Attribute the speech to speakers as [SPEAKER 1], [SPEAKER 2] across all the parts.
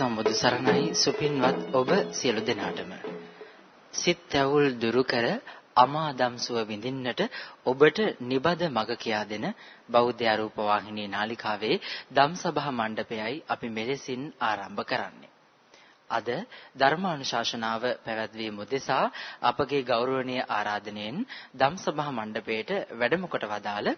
[SPEAKER 1] සම්මා සම්බුදු සරණයි සුපින්වත් ඔබ සියලු දෙනාටම සිත් ඇවුල් දුරු කර අමා දම්සුව විඳින්නට ඔබට නිබද මග කියා දෙන බෞද්ධ ආරූප වාහිනී නාලිකාවේ ධම්සභා මණ්ඩපයයි අපි මෙලෙසින් ආරම්භ කරන්නේ. අද ධර්මානුශාසනාව පැවැත්වීම උදෙසා අපගේ ගෞරවනීය ආරාධනෙන් ධම්සභා මණ්ඩපයේට වැඩම කොට වදාළ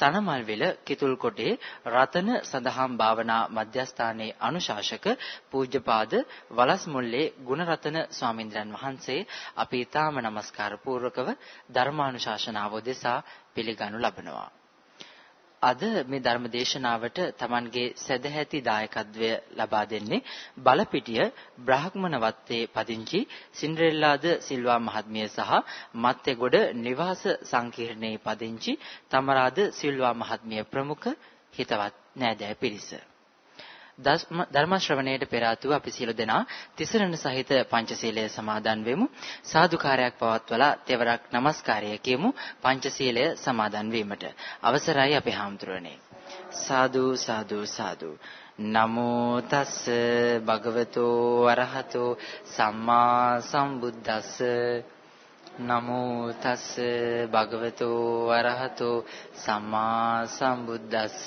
[SPEAKER 1] තනමල්විල කිතුල්කොටේ රතන සදහම් භාවනා මධ්‍යස්ථානයේ අනුශාසක පූජ්‍යපාද වලස්මුල්ලේ ගුණරතන ස්වාමින්ද්‍රයන් වහන්සේ අපි ඊටාම নমස්කාර පූර්වකව ධර්මානුශාසනාව දෙසා පිළිගනු ලබනවා. අද මේ ධර්ම දේශනාවට Tamanගේ සදැහැති දායකත්වය ලබා දෙන්නේ බලපිටිය බ්‍රාහ්මණ වත්තේ පදිංචි සින්ඩරෙල්ලාද සිල්වා මහත්මිය සහ මත්තේගොඩ නිවාස සංකීර්ණයේ පදිංචි තමරාද සිල්වා මහත්මිය ප්‍රමුඛ හිතවත් නෑදෑ පිරිස. ධර්ම ශ්‍රවණයට පෙර ආතුව අපි සියලු දෙනා තිසරණ සහිත පංචශීලය සමාදන් වෙමු. සාදුකාරයක් පවත්වලා තෙවරක් নমස්කාරය කියමු පංචශීලය සමාදන් වීමට. අවසරයි අපේ හාමුදුරනේ සාදු සාදු සාදු. නමෝ තස් භගවතෝ අරහතෝ සම්මා සම්බුද්දස්ස. නමෝ තස් භගවතෝ අරහතෝ සම්මා සම්බුද්දස්ස.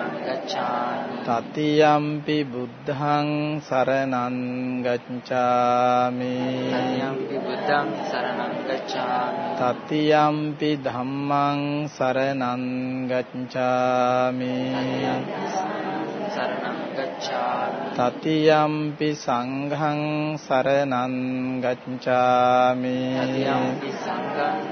[SPEAKER 1] ගච්ඡාමි.
[SPEAKER 2] තතියම්පි බුද්ධං සරණං ගච්ඡාමි.
[SPEAKER 1] තතියම්පි බුද්ධං සරණං ගච්ඡාමි.
[SPEAKER 2] තතියම්පි ධම්මං සරණං ගච්ඡාමි.
[SPEAKER 1] සරණං ගච්ඡාමි.
[SPEAKER 2] තතියම්පි සංඝං සරණං ගච්ඡාමි.
[SPEAKER 1] තතියම්පි සංඝං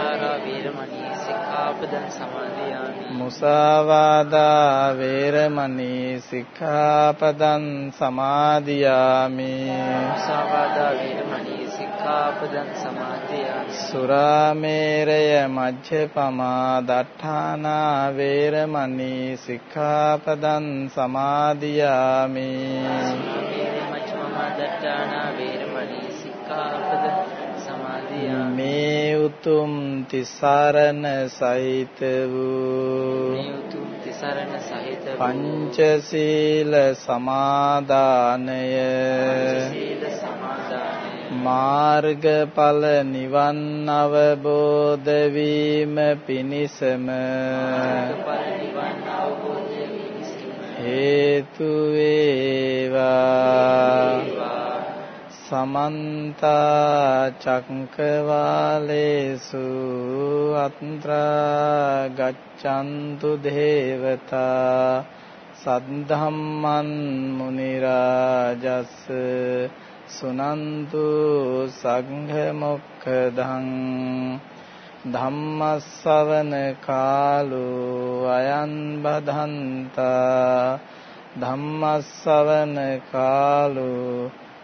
[SPEAKER 2] මුසාවාදා වේරමණී සික්ඛාපදං සමාදියාමි.
[SPEAKER 1] මුසාවාදා වේරමණී සික්ඛාපදං සමාදියාමි.
[SPEAKER 2] සුරාමේරය මජ්ජපමා දට්ඨානා වේරමණී සික්ඛාපදං සමාදියාමි
[SPEAKER 1] මච්චමදට්ඨානා වේරමණී සික්ඛාපදං සමාදියාමි
[SPEAKER 2] මේ උතුම් තිසරණ සහිත වූ පංචශීල සමාදානය මාර්ගඵල නිවන් අවබෝධ වීම පිණිසම හේතු වේවා සමන්ත චක්කවාලේසු අත්‍රා ගච්ඡන්තු දේවතා සද්ධම්මන් මුනි රාජස් සුනන්තු සංඝ මොක්ඛදං ධම්මස්සවන කාලෝ අයං බදන්තා ධම්මස්සවන කාලෝ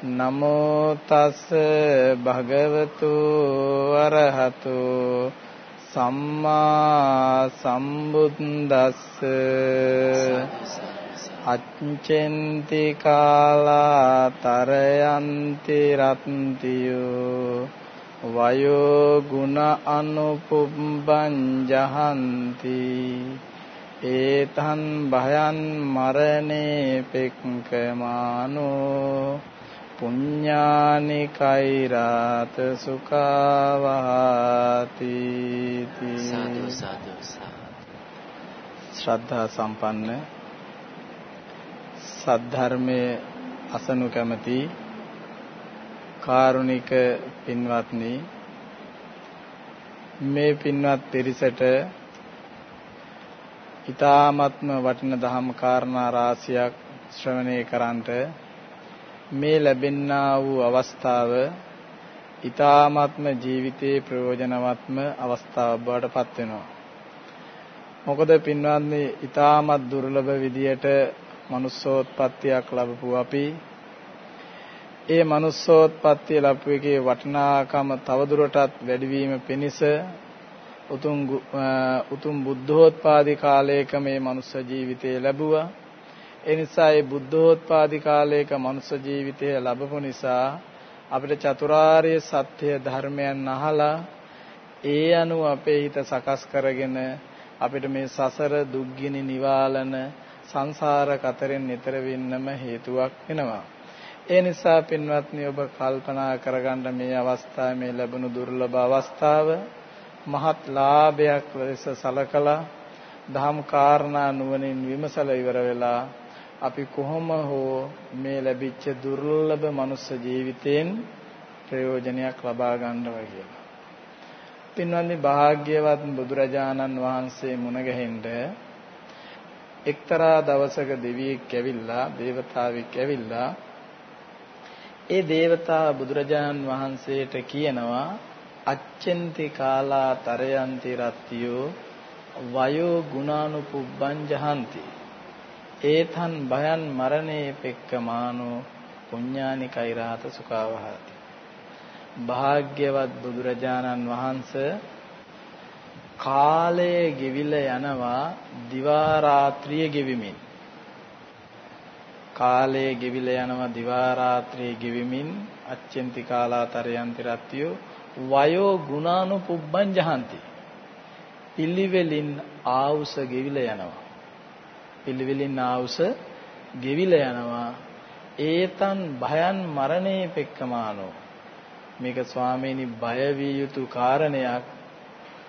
[SPEAKER 2] නමෝ තස් භගවතු අරහතු සම්මා සම්බුද්දස්ස අච්චෙන්ති කාලා තරයන්ති රත්තියෝ වයෝ ගුණ අනුපුබ්බං ජහන්ති ඒතං භයං මරණේ පෙක්කමානෝ පුඤ්ඤානි කෛරාත සුඛවහති
[SPEAKER 1] සාදු සාදු.
[SPEAKER 2] ශ්‍රද්ධා සම්පන්න. සද්ධර්මයේ අසනු කැමති කාරුණික පින්වත්නි මේ පින්වත් පිරිසට ඊ타ත්ම වටින දහම් කාරණා රාශියක් ශ්‍රවණය කරන්ට මේ ලැබෙන්නා වූ අවස්ථාව ඊ타ත්ම ජීවිතයේ ප්‍රයෝජනවත්ම අවස්ථාවක් බවට පත් වෙනවා. මොකද පින්වත්නි ඊ타ත්ම දුර්ලභ විදියට manussෝත්පත්තියක් ලැබපු අපි ඒ manussෝත්පත්තිය ලැබපු එකේ වටිනාකම තවදුරටත් වැඩිවීම පිණිස උතුම් උතුම් බුද්ධෝත්පාදී කාලයක මේ මනුස්ස ජීවිතය ලැබුවා ඒ නිසා මේ බුද්ධෝත්පාදී කාලයක මනුෂ්‍ය ජීවිතය ලැබපු නිසා අපිට චතුරාර්ය සත්‍ය ධර්මයන් අහලා ඒ අනුව අපේ හිත සකස් කරගෙන අපිට මේ සසර දුක්ගිනි නිවාලන සංසාර කතරෙන් නිතර වෙන්නම හේතුවක් වෙනවා. ඒ නිසා පින්වත්නි ඔබ කල්පනා කරගන්න මේ අවස්ථාවේ මේ ලැබුණු දුර්ලභ අවස්ථාව මහත් ලාභයක් ලෙස සලකලා දහම් කාරණා නුවණින් විමසලා ඉවර වෙලා අපි කොහොම හෝ මේ ලැබිච්ච දුර්ලභ මනුස්ස ජීවිතයෙන් ප්‍රයෝජනයක් ලබා ගන්නවා කියලා. පින්වත්නි භාග්‍යවත් බුදුරජාණන් වහන්සේ මුණගැහෙන්න එක්තරා දවසක දෙවියෙක් ඇවිල්ලා, దేవතාවෙක් ඇවිල්ලා ඒ దేవතාව බුදුරජාණන් වහන්සේට කියනවා අච්චෙන්ති කාලා තරයන්ති රත්තියෝ වයෝ ගුණානුපුබ්බං ජහන්ති ඒතන් භයන් මරණේ පෙක්කමානෝ පුඤ්ඤානි කෛරාත සුඛාවහති. භාග්‍යවත් බුදුරජාණන් වහන්සේ කාලය ගෙවිල යනවා දිවා රාත්‍රිය ගෙවිමින්. කාලය ගෙවිල යනවා දිවා රාත්‍රිය ගෙවිමින් අච්චෙන්ති කාලාතරයන්ති රත්තියෝ වයෝ ගුණානුපුබ්බං ජහන්ති පිළිවෙලින් ආවුස ගෙවිල යනවා. පිළිවිලින් ආවුස ගෙවිල යනවා. ඒතන් භයන් මරණේ පෙක්කමානෝ. මේක ස්වාමීනි බය විය යුතු කාරණයක්.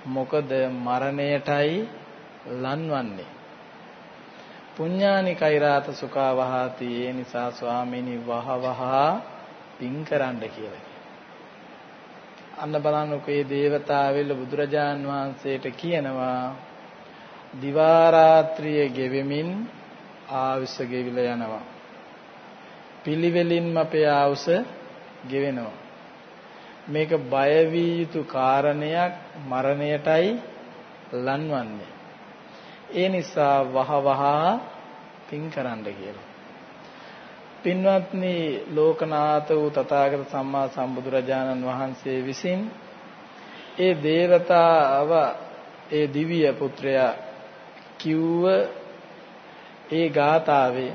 [SPEAKER 2] මොකද මරණයටයි ලන්වන්නේ. පුඤ්ඤානි කෛරාත සුඛා වහති ඒ නිසා ස්වාමීනි වහ වහ පින් කරන්න කියලා. අන්න බලන්නකෝ මේ దేవතාවෙල්ල බුදුරජාන් වහන්සේට කියනවා දිවා රාත්‍රිය ගෙවෙමින් ආයුෂ ගෙවිලා යනවා. පිළිවෙලින්ම අපේ ආයුෂ ගෙවෙනවා. මේක බය වී යුතු කාරණයක් මරණයටයි ලන්වන්නේ. ඒ නිසා වහ වහ පින් කරන්න කියලා. පින්වත්නි ලෝකනාථ වූ තථාගත සම්මා සම්බුදුරජාණන් වහන්සේ විසින් ඒ දේවතාව ඒ දිව්‍ය පුත්‍රයා කිව්ව ඒ ගාතාවේ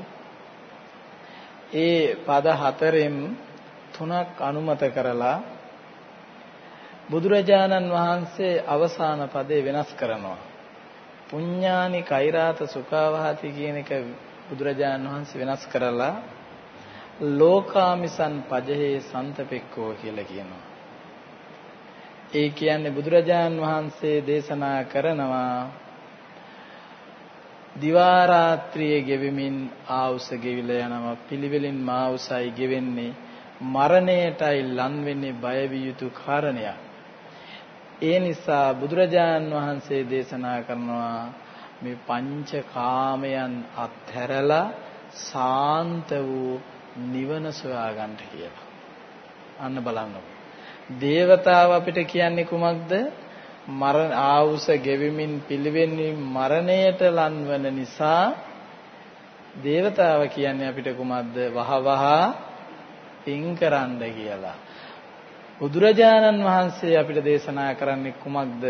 [SPEAKER 2] ඒ පද හතරෙන් තුනක් අනුමත කරලා බුදුරජාණන් වහන්සේ අවසාන පදේ වෙනස් කරනවා. පුඤ්ඤානි කෛරාත සුඛාවහති කියන එක බුදුරජාණන් වහන්සේ වෙනස් කරලා ලෝකාමිසන් පජහේ සන්තපෙක්කෝ කියලා කියනවා. ඒ කියන්නේ බුදුරජාණන් වහන්සේ දේශනා කරනවා දිවා රාත්‍රියේ ගෙවෙමින් ආවුස ගෙවිල යනවා පිළිවෙලින් මාවුසයි ගෙවෙන්නේ මරණයටයි ලන් වෙන්නේ බය විය යුතු කාරණයක් ඒ නිසා බුදුරජාන් වහන්සේ දේශනා කරනවා මේ පංචකාමයන් අත්හැරලා සාන්ත වූ නිවන සොයා ගන්න කියලා. අන්න බලන්නකො. දේවතාව අපිට කියන්නේ කුමක්ද? මරණ ආවුස ගෙවිමින් පිළිවෙන්නේ මරණයට ලන්වන නිසා දේවතාව කියන්නේ අපිට කුමක්ද? වහවහ පින් කරන්න කියලා. බුදුරජාණන් වහන්සේ අපිට දේශනා කරන්නේ කුමක්ද?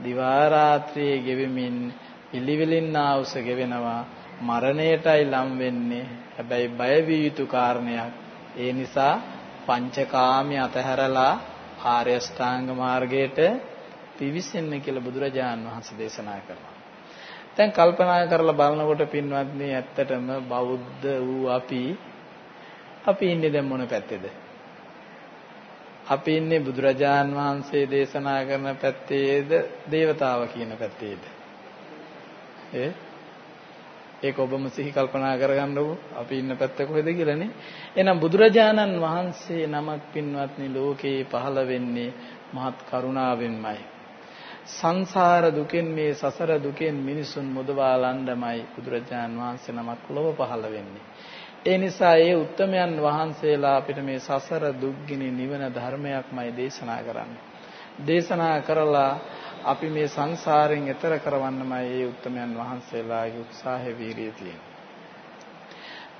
[SPEAKER 2] දිවා රාත්‍රියේ ගෙවෙමින් පිළිවෙලින් ආවුස ගෙවෙනවා මරණයටයි ලම් වෙන්නේ. හැබැයි බය විය යුතු කාරණයක්. ඒ නිසා පංචකාමී අතහැරලා ආර්ය ශ්‍රාංග මාර්ගයට පිවිසෙන්න කියලා බුදුරජාණන් වහන්සේ දේශනා කරනවා. දැන් කල්පනා කරලා බලනකොට පින්වත්නි ඇත්තටම බෞද්ධ වූ අපි අපි ඉන්නේ දැන් මොන පැත්තේද? අපි ඉන්නේ බුදුරජාන් වහන්සේ දේශනා කරන පැත්තේද දේවතාව කියන පැත්තේද? ඒ ඒක ඔබම සිහි කල්පනා කරගන්නකො අපි ඉන්න පැත්ත කොහෙද කියලානේ. එහෙනම් බුදුරජාණන් වහන්සේ නමක් පින්වත්නි ලෝකේ පහළ වෙන්නේ මහත් කරුණාවෙන්මයි. සංසාර දුකෙන් මේ සසර දුකෙන් මිනිසුන් මුදවා ලණ්ඩමයි බුදුරජාණන් වහන්සේ නමක් ලොව පහළ වෙන්නේ. ඒ නිසා ඒ උත්තමයන් වහන්සේලා අපිට මේ සසර දුක්ගිනි නිවන ධර්මයක්මයි දේශනා කරන්නේ. දේශනා කරලා අපි මේ සංසාරයෙන් එතර කරවන්නමයි ඒ උත්තමයන් වහන්සේලාගේ උත්සාහය වීරිය තියෙන්නේ.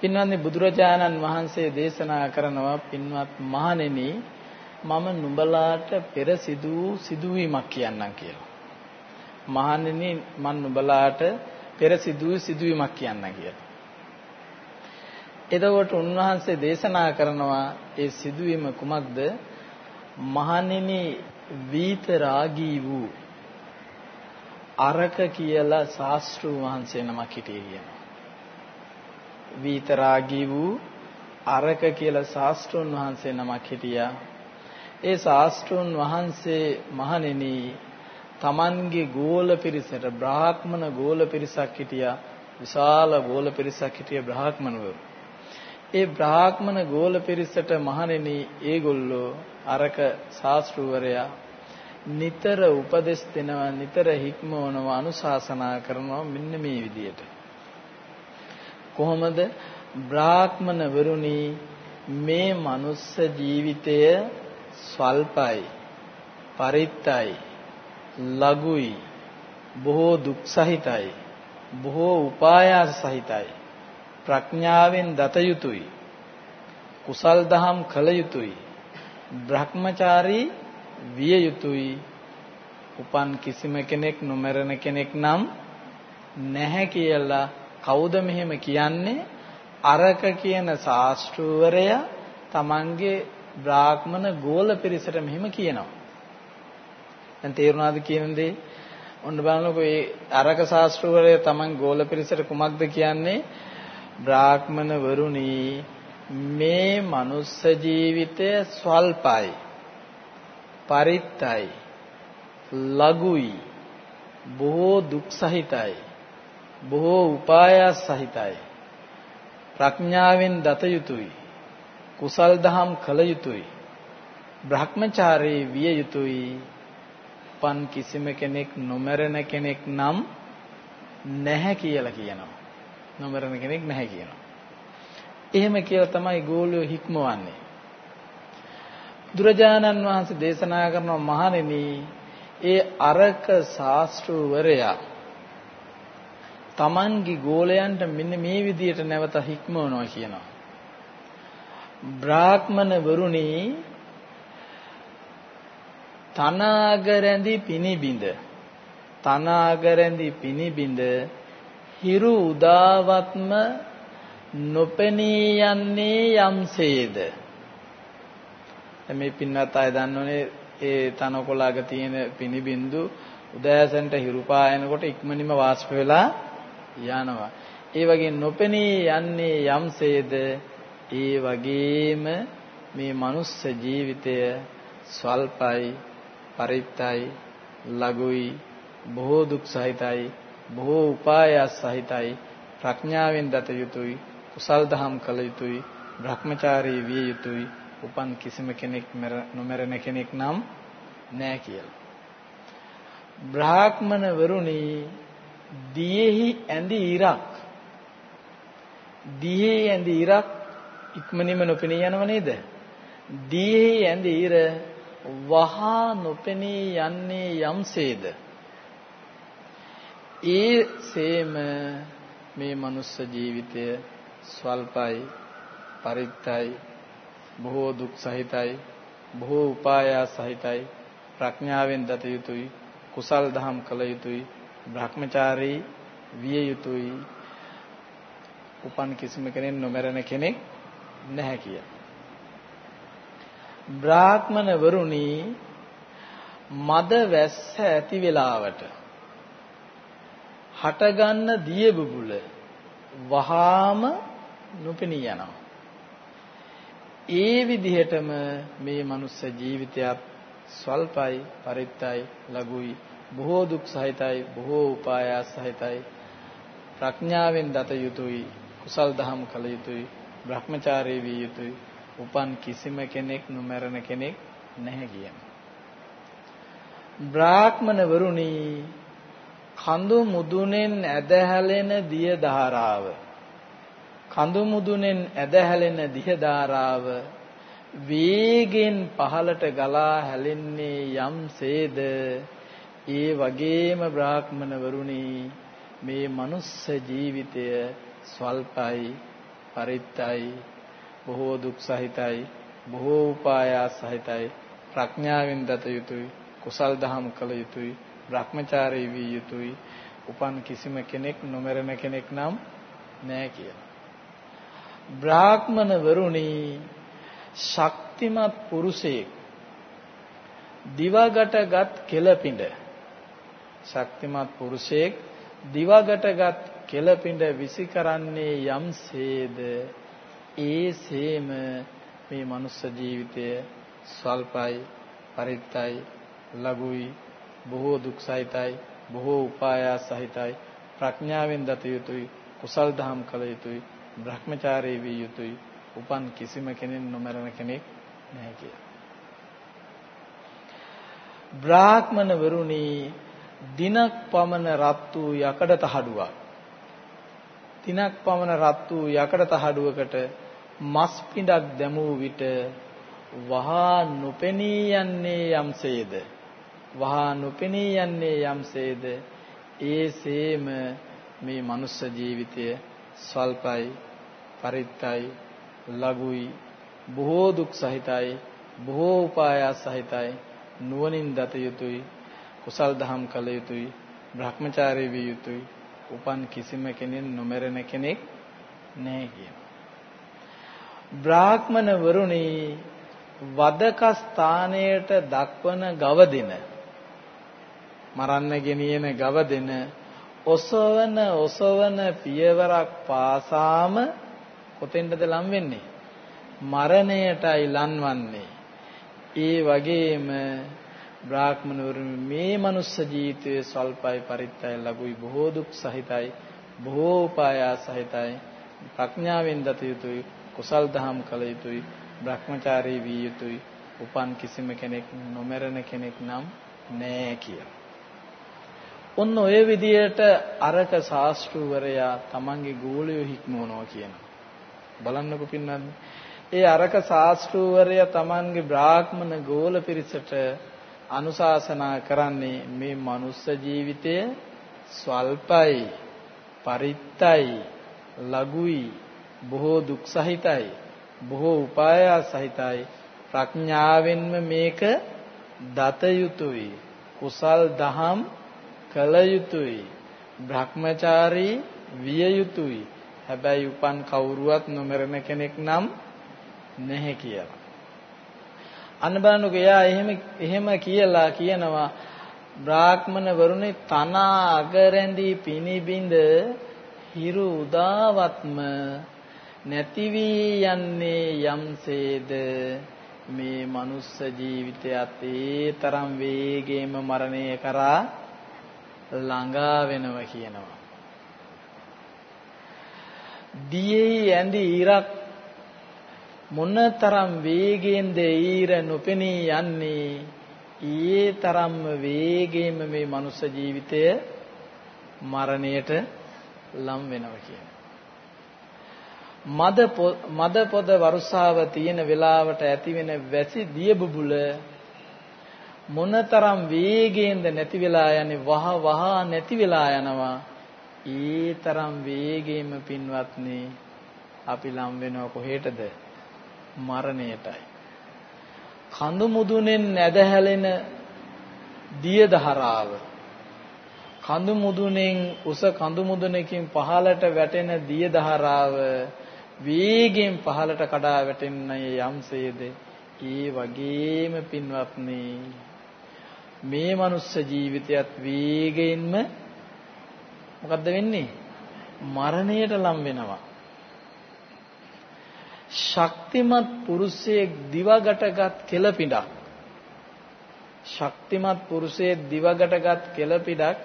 [SPEAKER 2] පින්වත්නි බුදුරජාණන් වහන්සේ දේශනා කරනවා පින්වත් මහණෙනි මම නුඹලාට පෙර සිදු සිදුවීමක් කියන්නම් කියලා. මහණෙනි මම නුඹලාට පෙර සිදු සිදුවීමක් කියන්නම් කියලා. එතකොට උන්වහන්සේ දේශනා කරනවා ඒ සිදුවීම කුමක්ද? මහණෙනි වීත රාගී වූ අරක කියලා ශාස්ත්‍රු වහන්සේ නමක් හිටියේ කියනවා. වීතරාගී වූ අරක කියලා ශාස්ත්‍රුන් වහන්සේ නමක් හිටියා. ඒ ශාස්ත්‍රුන් වහන්සේ මහණෙනි තමන්ගේ ගෝල පිරිසට බ්‍රාහ්මණ ගෝල පිරිසක් හිටියා. විශාල ගෝල පිරිසක් හිටිය බ්‍රාහ්මණවරු. ඒ බ්‍රාහ්මණ ගෝල පිරිසට මහණෙනි ඒගොල්ලෝ අරක ශාස්ත්‍රවරයා නිතර උපදෙස් දෙනවා නිතර හික්මවනවා අනුශාසනා කරනවා මෙන්න මේ විදියට කොහොමද බ්‍රාහ්මණ වරුනි මේ මනුස්ස ජීවිතය ස්වල්පයි පරිත්තයි ලඝුයි බොහෝ දුක් සහිතයි බොහෝ උපායාස සහිතයි. ප්‍රඥාවෙන් දත යුතුයි. කුසල් දහම් කළ යුතුයි. බ්‍රහ්මචාරී විය යුතුයි. උපන් කිසිම කෙනෙක් නොමරන කෙනෙක් නම් නැහැ කියලා කවුද මෙහෙම කියන්නේ? අරක කියන ශාස්ත්‍රවරයා තමන්ගේ බ්‍රාහ්මණ ගෝල පිරිසට මෙහෙම කියනවා. දැන් තේරුණාද කියන දේ? ඔන්න බලනකො ඒ අරක ශාස්ත්‍රවරයා තමන් ගෝල පිරිසට කුමක්ද කියන්නේ? බ්‍රාහ්මණ වරුනි මේ මනුස්ස ජීවිතය ස්වල්පයි පරිත්තයි ලඝුයි බොහෝ දුක් සහිතයි බොහෝ උපායාස සහිතයි ප්‍රඥාවෙන් දත යුතුයි. කුසල් දහම් කළ යුතුයි. බ්‍රහ්මචාරී විය යුතුයි. පන් කිසිම කෙනෙක් නොමරන කෙනෙක් නම් නැහැ කියලා කියනවා. නොමරන කෙනෙක් නැහැ කියනවා. එහෙම කියලා තමයි ගෝලියෝ හික්මවන්නේ. බුදුරජාණන් වහන්සේ දේශනා කරන මහණෙනි ඒ අරක ශාස්ත්‍රවරයා තමන්ගේ ගෝලයන්ට මෙන්න මේ විදියට නැවත හික්මවනවා කියනවා. බ්‍රාහ්මණ වරුනි තනාගරැඳි පිනිබිඳ තනාගරැඳි පිනිබිඳ හිරු උදාවත්ම නොපෙනී යන්නේ යම්සේද මේ පින්නත් අය දන්නෝනේ ඒ තනකොළාග තියෙන පිනිබින්දු උදෑසනට හිරු පායනකොට ඉක්මනින්ම වාෂ්ප වෙලා යනවා. ඒ වගේ නොපෙනී යන්නේ යම්සේද ඒ වගේම මේ මනුස්ස ජීවිතය ස්වල්පයි පරිත්තයි ලඝුයි බොහෝ දුක් සහිතයි බොහෝ උපායස් සහිතයි ප්‍රඥාවෙන් දත යුතුයි කුසල් දහම් කළ යුතුයි භ්‍රමචාරී විය යුතුයි උපන් කිසිම කෙනෙක් නොමරන කෙනෙක් නම් නෑ කියලා. බ්‍රාහ්මණ වරුනි දියෙහි ඇඳි ඉරක් දියෙහි ඇඳි ඉරක් ඉක්මනින්ම නොපෙනී යනව නේද? දියෙහි ඇඳි ඉර වහා නොපෙනී යන්නේ යම්සේද? ඒ සේම මේ මනුස්ස ජීවිතය ස්වල්පයි පරිත්තයි බොහෝ දුක් සහිතයි බොහෝ උපායාස සහිතයි ප්‍රඥාවෙන් දත යුතුයි කුසල් දහම් කළ යුතුයි භ්‍රමචාරී විය යුතුයි උපන් කිසිම කෙනෙක් නොමරන කෙනෙක් නැහැ කිය. බ්‍රාහ්මණ වරුනි මද වැස්ස ඇති වෙලාවට හටගන්න දිය බුබුල වහාම නොපෙනී යනවා. ඒ විදිහටම මේ මනුස්ස ජීවිතයත් ස්වල්පයි පරිත්තයි ලඝුයි බොහෝ දුක් සහිතයි බොහෝ උපායාස සහිතයි ප්‍රඥාවෙන් දත යුතුයි කුසල් දහම් කළ යුතුයි භ්‍රමචාරී විය යුතුයි. උපන් කිසිම කෙනෙක් නොමරන කෙනෙක් නැහැ කියන බ්‍රාහ්මණ වරුනි කඳු මුදුනෙන් ඇදහැලෙන දිය ධාරාව කඳු මුදුනෙන් ඇදහැලෙන දිය ධාරාව වේගෙන් පහළට ගලා හැලෙන්නේ යම්සේද ඒ වගේම බ්‍රාහ්මණ වරුනි මේ මනුස්ස ජීවිතය ස්වල්පයි. පරිත්තයි බොහෝ දුක් සහිතයි බොහෝ උපායාස සහිතයි ප්‍රඥාවෙන් දත යුතුයි කුසල් දහම් කළ යුතුයි භ්‍රමචාරී විය යුතුයි. උපන් කිසිම කෙනෙක් නොමරන කෙනෙක් නම් නෑ කියලා. බ්‍රාහ්මණ වරුනි ශක්තිමත් පුරුෂයෙක්. දිවගටගත් කෙලපිඬ ශක්තිමත් පුරුෂයෙක් දිවගටගත් කෙලපිඬ විසි කරන්නේ යම්සේද ඒසේම මේ මනුස්ස ජීවිතය ස්වල්පයි පරිත්තයි ලඝුයි බොහෝ දුක් සහිතයි බොහෝ උපායාස සහිතයි ප්‍රඥාවෙන් දත යුතුයි කුසල් දහම් කළ යුතුයි භ්‍රමචාරී විය යුතුයි. උපන් කිසිම කෙනෙක් නොමරන කෙනෙක් නැහැ කියලා. බ්‍රාහ්මණ වරුනි දිනක් පමණ රත් වූ යකඩ තහඩුවක්. දිනක් පමණ රත් වූ යකඩ තහඩුවකට මස් පිඬක් දැමූ විට වහා නොපෙනී යන්නේ යම්සේද? වහා නොපෙනී යන්නේ යම්සේද? ඒසේම මේ මනුස්ස ජීවිතය ස්වල්පයි පරිත්තයි ලඝුයි බොහෝ දුක් සහිතයි බොහෝ උපායාස සහිතයි නුවණින් දත යුතුයි කුසල් දහම් කළ යුතුයි භ්‍රමචාරී විය යුතුයි. උපන් කිසිම කෙනෙක් නොමරන කෙනෙක් නැහැ කියන බ්‍රාහ්මණ වරුනි වදක ස්ථානයට දක්වන ගවදින මරන්න ගෙනියන ගවදින ඔසවන ඔසවන පියවරක් පාසාම කොතෙන්ද ලම් වෙන්නේ? මරණයටයි ලන්වන්නේ ඒ වගේම බ්‍රාහ්මණවරු මේ මනුස්ස ජීවිතයේ සල්පයි පරිත්තයි ලැබුයි බොහෝ දුක් සහිතයි බොහෝ උපායාස සහිතයි ප්‍රඥාවෙන් දත යුතුයි කුසල් දහම් කළ යුතුයි භ්‍රමචාරී විය යුතුයි උපන් කිසිම කෙනෙක් නොමරන කෙනෙක් නම් නෑ කියලා. ඔන්න ඔය විදියට අරක ශාස්ත්‍රවරයා තමන්ගේ ගෝලියෝ හික්මවනවා කියනවා. බලන්නකො පින්නත් ඒ අරක ශාස්ත්‍රවරයා තමන්ගේ බ්‍රාහ්මණ ගෝල පිරිසට අනුශාසනා කරන්නේ මේ මනුස්ස ජීවිතය ස්වල්පයි පරිත්තයි ලඝුයි බොහෝ දුක් සහිතයි බොහෝ උපායාස සහිතයි. ප්‍රඥාවෙන්ම මේක දත යුතුයි කුසල් දහම් කළ යුතුයි භ්‍රමචාරී විය යුතුයි. හැබැයි උපන් කවුරුවත් නොමරන කෙනෙක් නම් නැහැ කියලා. අන්න බලන්නකො එයා එහෙම එහෙම කියලා කියනවා බ්‍රාහ්මණ වරුනේ තන අගරැඳි පිනිබිඳ හිරු උදාවත්ම නැති වී යන්නේ යම්සේද මේ මනුස්ස ජීවිතයත් ඒ තරම් වේගයෙන්ම මරණය කරා ළඟා වෙනවා කියනවා. දියේ ඇඳි ඉරක් මොනතරම් වේගයෙන්ද ඊර නොපෙනී යන්නේ? ඊ තරම්ම වේගයෙන්ම මේ මනුස්ස ජීවිතය මරණයට ලම් වෙනවා කියන. මද මද පොද වරුසාව තියෙන වෙලාවට ඇති වෙන වැසි දිය බුබුල මොනතරම් වේගයෙන්ද නැති වෙලා යන්නේ? වහ වහ නැති වෙලා යනවා. ඒ තරම් වේගයෙන්ම පින්වත්නි අපි ලම් වෙනව කොහෙටද? මරණයටයි. කඳු මුදුනෙන් නැදහැලෙන දිය දහරාව. කඳු මුදුනෙන් උස කඳු මුදුනකින් පහළට වැටෙන දිය දහරාව වේගයෙන් පහළට කඩා වැටෙන්නේ යම්සේද ඒ වගේම පින්වත්නි මේ මනුස්ස ජීවිතයත් වේගයෙන්ම මොකද්ද වෙන්නේ? මරණයට ලම් වෙනවා. ශක්තිමත් පුරුෂයෙක් දිවගටගත් කෙලපිඩක් ශක්තිමත් පුරුෂයෙක් දිවගටගත් කෙලපිඩක්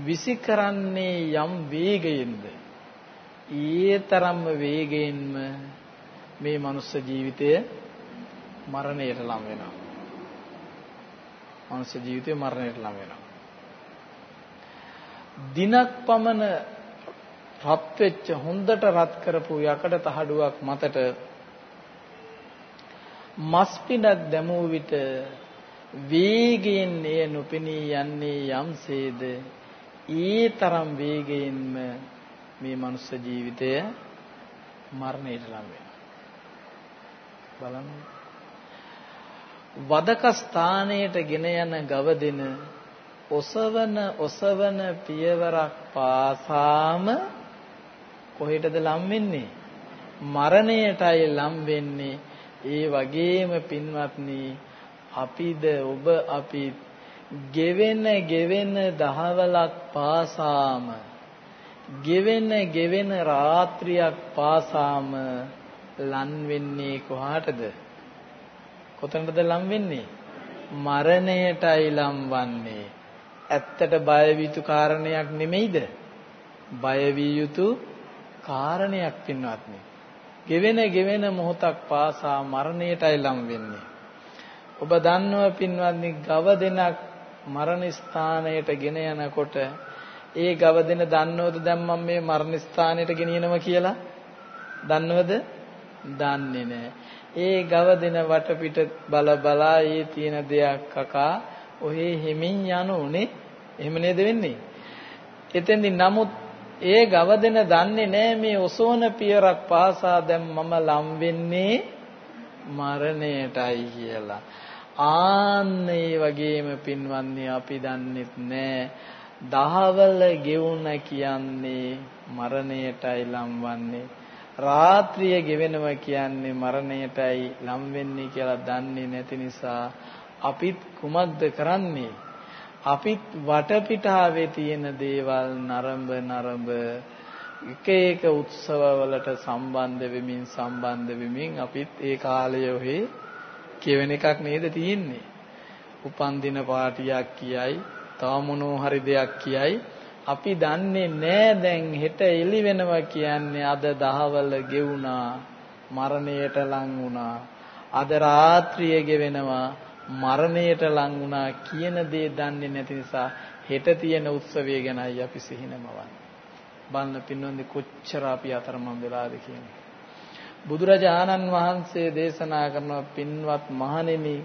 [SPEAKER 2] විසි කරන්නේ යම් වේගයෙන්ද ඊේ තරම්ම වේගයෙන්ම මේ මනුස්ස ජීවිතය මරණයට ලම් වෙනවා. මනුස්ස ජීවිතය මරණයට ලම් වෙනවා. දිනක් පමණ රත් වෙච්ච හොඳට රත් කරපු යකඩ තහඩුවක් මතට මස් පිඩක් දැමූ විට වේගයෙන් එය නොපෙනී යන්නේ යම්සේද? ඒ තරම් වේගයෙන්ම මේ මනුස්ස ජීවිතය මරණයට ලං වෙනවා. බලන්න. වදක ස්ථානයට ගෙන යන ගවදෙන ඔසවන ඔසවන පියවරක් පාසාම කොහෙටද ලම් වෙන්නේ? මරණයටයි ලම් වෙන්නේ. ඒ වගේම පින්වත්නි අපිද ඔබ අපි ගෙවෙන ගෙවෙන දහවලක් පාසාම ගෙවෙන ගෙවෙන රාත්‍රියක් පාසාම ලන් වෙන්නේ කොහාටද? කොතනටද ලම් වෙන්නේ? මරණයටයි ලම් වන්නේ. ඇත්තට බය විය යුතු කාරණයක් නෙමෙයිද? බය විය යුතු කාරණයක් පින්වත්නි ගෙවෙන ගෙවෙන මොහොතක් පාසා මරණයටයි ලම් වෙන්නේ. ඔබ දන්නව පින්වත්නි ගව දෙනක් මරණ ස්ථානයට ගෙන යනකොට ඒ ගව දෙන දන්නවද දැන් මම මේ මරණ ස්ථානයට ගෙනියනවා කියලා? දන්නවද? දන්නේ නැහැ. ඒ ගව දෙන වටපිට බල බලා ඒ තියෙන දෙයක් කකා ඔහේ හිමින් යනුනේ. එහෙම නේද වෙන්නේ? එතෙන්දි නමුත් ඒ ගව දෙන දන්නේ නැහැ මේ ඔසෝන පියරක් පාසා දැන් මම ලම් වෙන්නේ මරණයටයි කියලා. ආන්න ඒ වගේම පින්වන්නේ අපි දන්නෙත් නෑ. දහවල ගෙවුන කියන්නේ මරණයටයි ලම්වන්නේ රාත්‍රිය ගෙවෙනවා කියන්නේ මරණයටයි ලම් වෙන්නේ කියලා දන්නේ නැති නිසා අපිත් කුමක්ද කරන්නේ? අපිත් වටපිටාවේ තියෙන දේවල් නරඹ නරඹ එක එක උත්සවවලට සම්බන්ධ වෙමින් සම්බන්ධ වෙමින් අපිත් ඒ කාලයේ කියවෙන එකක් නේද තියෙන්නේ. උපන්දින පාටියක් කියයි, තව මොනෝ හරි දෙයක් කියයි. අපි දන්නේ නෑ දැන් හෙට එළි වෙනවා කියන්නේ අද දහවල ගෙවුනා මරණයට ලං වුණා. අද රාත්‍රියේ ගෙවෙනවා මරණයට ලං වුණා කියන දේ දන්නේ නැති නිසා හෙට තියෙන උත්සවය ගැනයි අපි සිහිනමවන්නේ. බලන්න පින්නොන්දි කොච්චර අපි අතරමං වෙලාද කියන්නේ. බුදුරජාණන් වහන්සේ දේශනා කරන පින්වත් මහණෙනි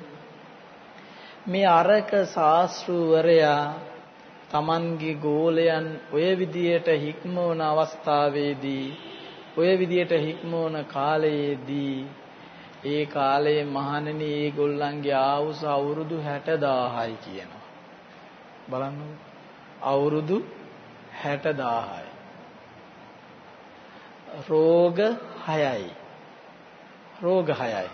[SPEAKER 2] මේ අරක ශාස්ත්‍රවරයා Tamanගේ ගෝලයන් ඔය විදියට හික්මවන අවස්ථාවේදී ඔය විදියට හික්මවන කාලයේදී ඒ කාලයේ මහණෙනි ඒගොල්ලන්ගේ ආවුස අවුරුදු 60000යි කියනවා. බලන්න අවුරුදු 60000යි රෝග 6යි රෝග 6යි.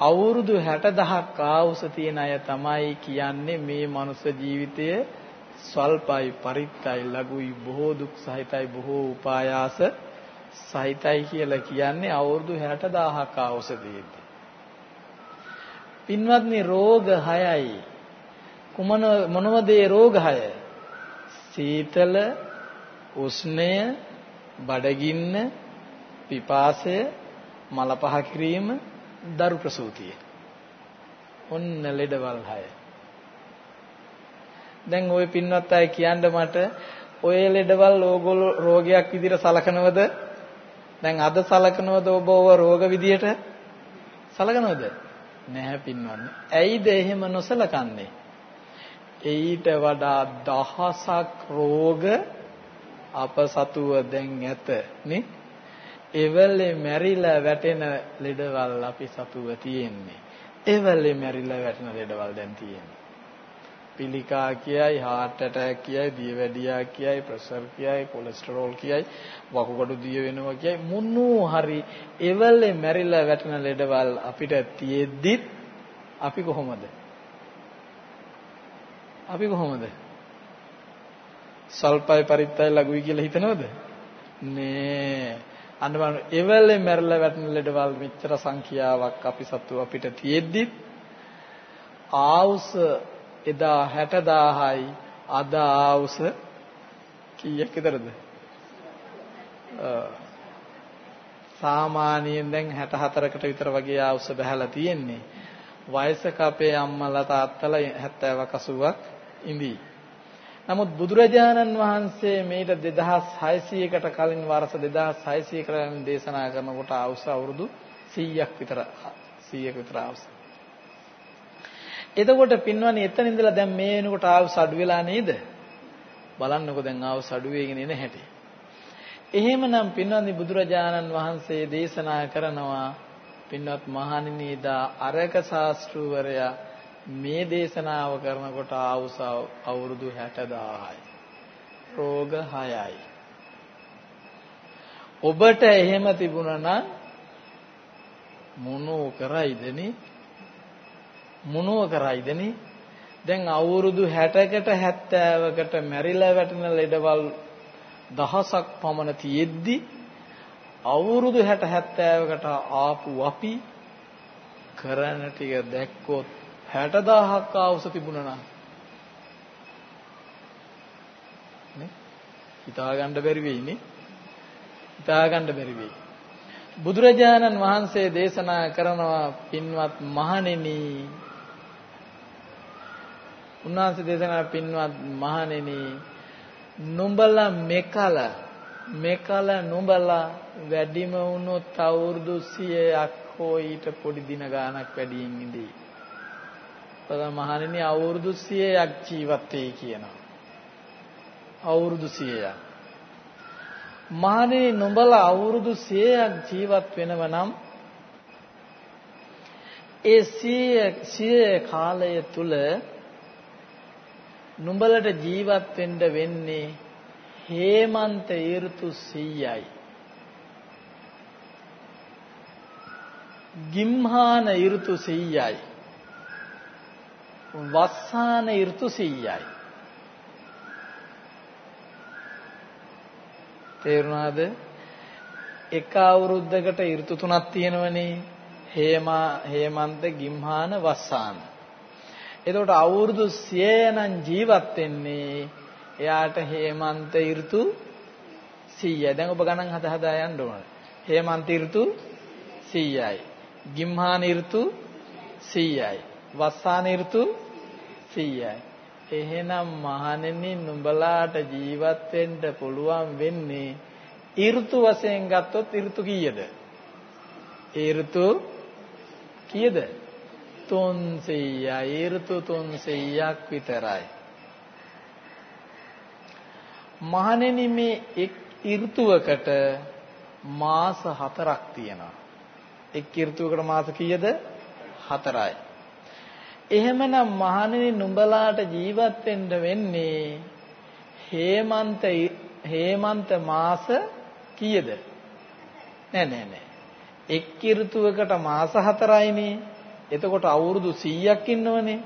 [SPEAKER 2] අවුරුදු 60000ක් ආවුස තියෙන අය තමයි කියන්නේ මේ මනුෂ්‍ය ජීවිතය ස්වල්පයි පරිත්තයි ලඝුයි බොහෝ දුක් සහිතයි බොහෝ උපායාස සහිතයි කියලා කියන්නේ අවුරුදු 60000ක් ආවුස තියෙද්දි. පින්වත්නි රෝග 6යි. කුමන මොනවද ඒ රෝග 6? සීතල, උෂ්ණය, බඩගින්න, පිපාසය, මල පහ කිරීම දරු ප්‍රසූතිය. ඔන්න ලෙඩවල් 6. දැන් ওই පින්වත් අය කියන්න මට ඔය ලෙඩවල් ඕගොල්ලෝ රෝගයක් විදිහට සලකනවද? දැන් අද සලකනවද ඔබ ඔව රෝග විදිහට? සලකනවද? නැහැ පින්වත්නි. ඇයිද එහෙම නොසලකන්නේ? ඊට වඩා දහසක් රෝග අප සතුව දැන් ඇත නේ? එවලේ මැරිලා වැටෙන ලෙඩවල් අපි සතුව තියෙන්නේ. එවලේ මැරිලා වැටෙන ලෙඩවල් දැන් තියෙන්නේ. පිළිකා කියයි, heart attack කියයි, දියවැඩියා කියයි, ප්‍රෙෂර් කියයි, කොලෙස්ටරෝල් කියයි, වකුගඩු දිය වෙනවා කියයි මුන්නු හරි එවලේ මැරිලා වැටෙන ලෙඩවල් අපිට තියෙද්දිත් අපි කොහොමද? අපි කොහොමද? සල්පයි පරිත්තයි ලඟුයි කියලා හිතනවද? නෑ. අන්න බලන්න එවලේ මැරලා වැටෙන ලෙඩවල් මෙච්චර සංඛ්‍යාවක් අපි සතු අපිට තියෙද්දි ආවුස එදා 60000යි අද ආවුස කීයක් විතරද? සාමාන්‍යයෙන් දැන් 64කට විතර වගේ ආවුස බහැලා තියෙන්නේ. වයසක අපේ අම්මලා තාත්තලා 70ක් 80ක් ඉඳී. නමුත් බුදුරජාණන් වහන්සේ මේට 2600කට කලින් වර්ෂ 2600කට කලින් දේශනා කරනකොට අවුස අවුරුදු 100ක් විතර 100ක විතර අවුස. එතකොට පින්වනි එතන ඉඳලා දැන් මේ වෙනකොට ආවුස අඩු වෙලා නේද? බලන්නකෝ දැන් ආවුස අඩු වෙගෙන එන හැටි. එහෙමනම් පින්වත්නි බුදුරජාණන් වහන්සේ දේශනා කරනවා පින්වත් මහණෙනි දා අරක ශාස්ත්‍රූවරයා මේ දේශනාව කරනකොට ආවුස අවුරුදු 60000යි. රෝග 6යි. ඔබට එහෙම තිබුණා නම් මොනෝ කරයිදනේ? මොනෝ කරයිදනේ? දැන්. අවුරුදු 60කට 70කට මැරිලා වැටෙන ලෙඩවල් දහසක් පමණ තියෙද්දි අවුරුදු 60 70කට ආපු අපි කරන ටික දැක්කොත් 60000ක් ආවුස තිබුණා නම් නේ? හිතා ගන්න බැරි වෙයිනේ හිතා ගන්න බැරි වෙයි. බුදුරජාණන් වහන්සේ දේශනා කරනවා පින්වත් මහණෙනි උන්වහන්සේ දේශනා පින්වත් මහණෙනි නුඹලා මෙකල මෙකල නුඹලා වැඩිම වුණොත් අවුරුදු 100ක් හෝ ඊට පොඩි දින ගාණක් වැඩියෙන් ඉඳී පද මහණෙනි අවුරුදු 100ක් ජීවත් වෙයි කියනවා. අවුරුදු 100ක්. මහණෙනි නුඹලා අවුරුදු 100ක් ජීවත් වෙනව නම් ඒ 100 100 කාලය තුල නුඹලට ජීවත් වෙන්න වෙන්නේ හේමන්ත ඍතු 100යි. ගිම්හාන ඍතු 100යි. වස්සාන ඍතු 100යි. තේරුණාද? එක අවුරුද්දකට ඍතු තුනක් තියෙනවනේ. හේමා හේමන්ත ගිම්හාන වස්සාන. එතකොට අවුරුදු 100 නම් ජීවත් වෙන්නේ එයාට හේමන්ත ඍතු 100යි. දැන් ඔබ ගණන් හද හදා යන්න ඕන. හේමන්ත ඍතු 100යි. ගිම්හාන ඍතු 100යි. වස්සාන ඍතු 100යි. එහෙනම් මහණෙනි නුඹලාට ජීවත් වෙන්න පුළුවන් වෙන්නේ ඍතු වශයෙන් ගත්තොත් ඍතු කීයද? ඒ ඍතු කීයද? 300යි. ඍතු 300ක් විතරයි. මහණෙනි මේ එක් ඍතුවකට මාස 4ක් තියෙනවා. එක් ඍතුවකට මාස කීයද? 4යි. එහෙමනම් මහණෙනි නුඹලාට ජීවත් වෙන්න වෙන්නේ හේමන්ත හේමන්ත මාස කීයද? නෑ නෑ නෑ. එක් ඍතුවකට මාස 4යිනේ. එතකොට අවුරුදු 100ක් ඉන්නවනේ.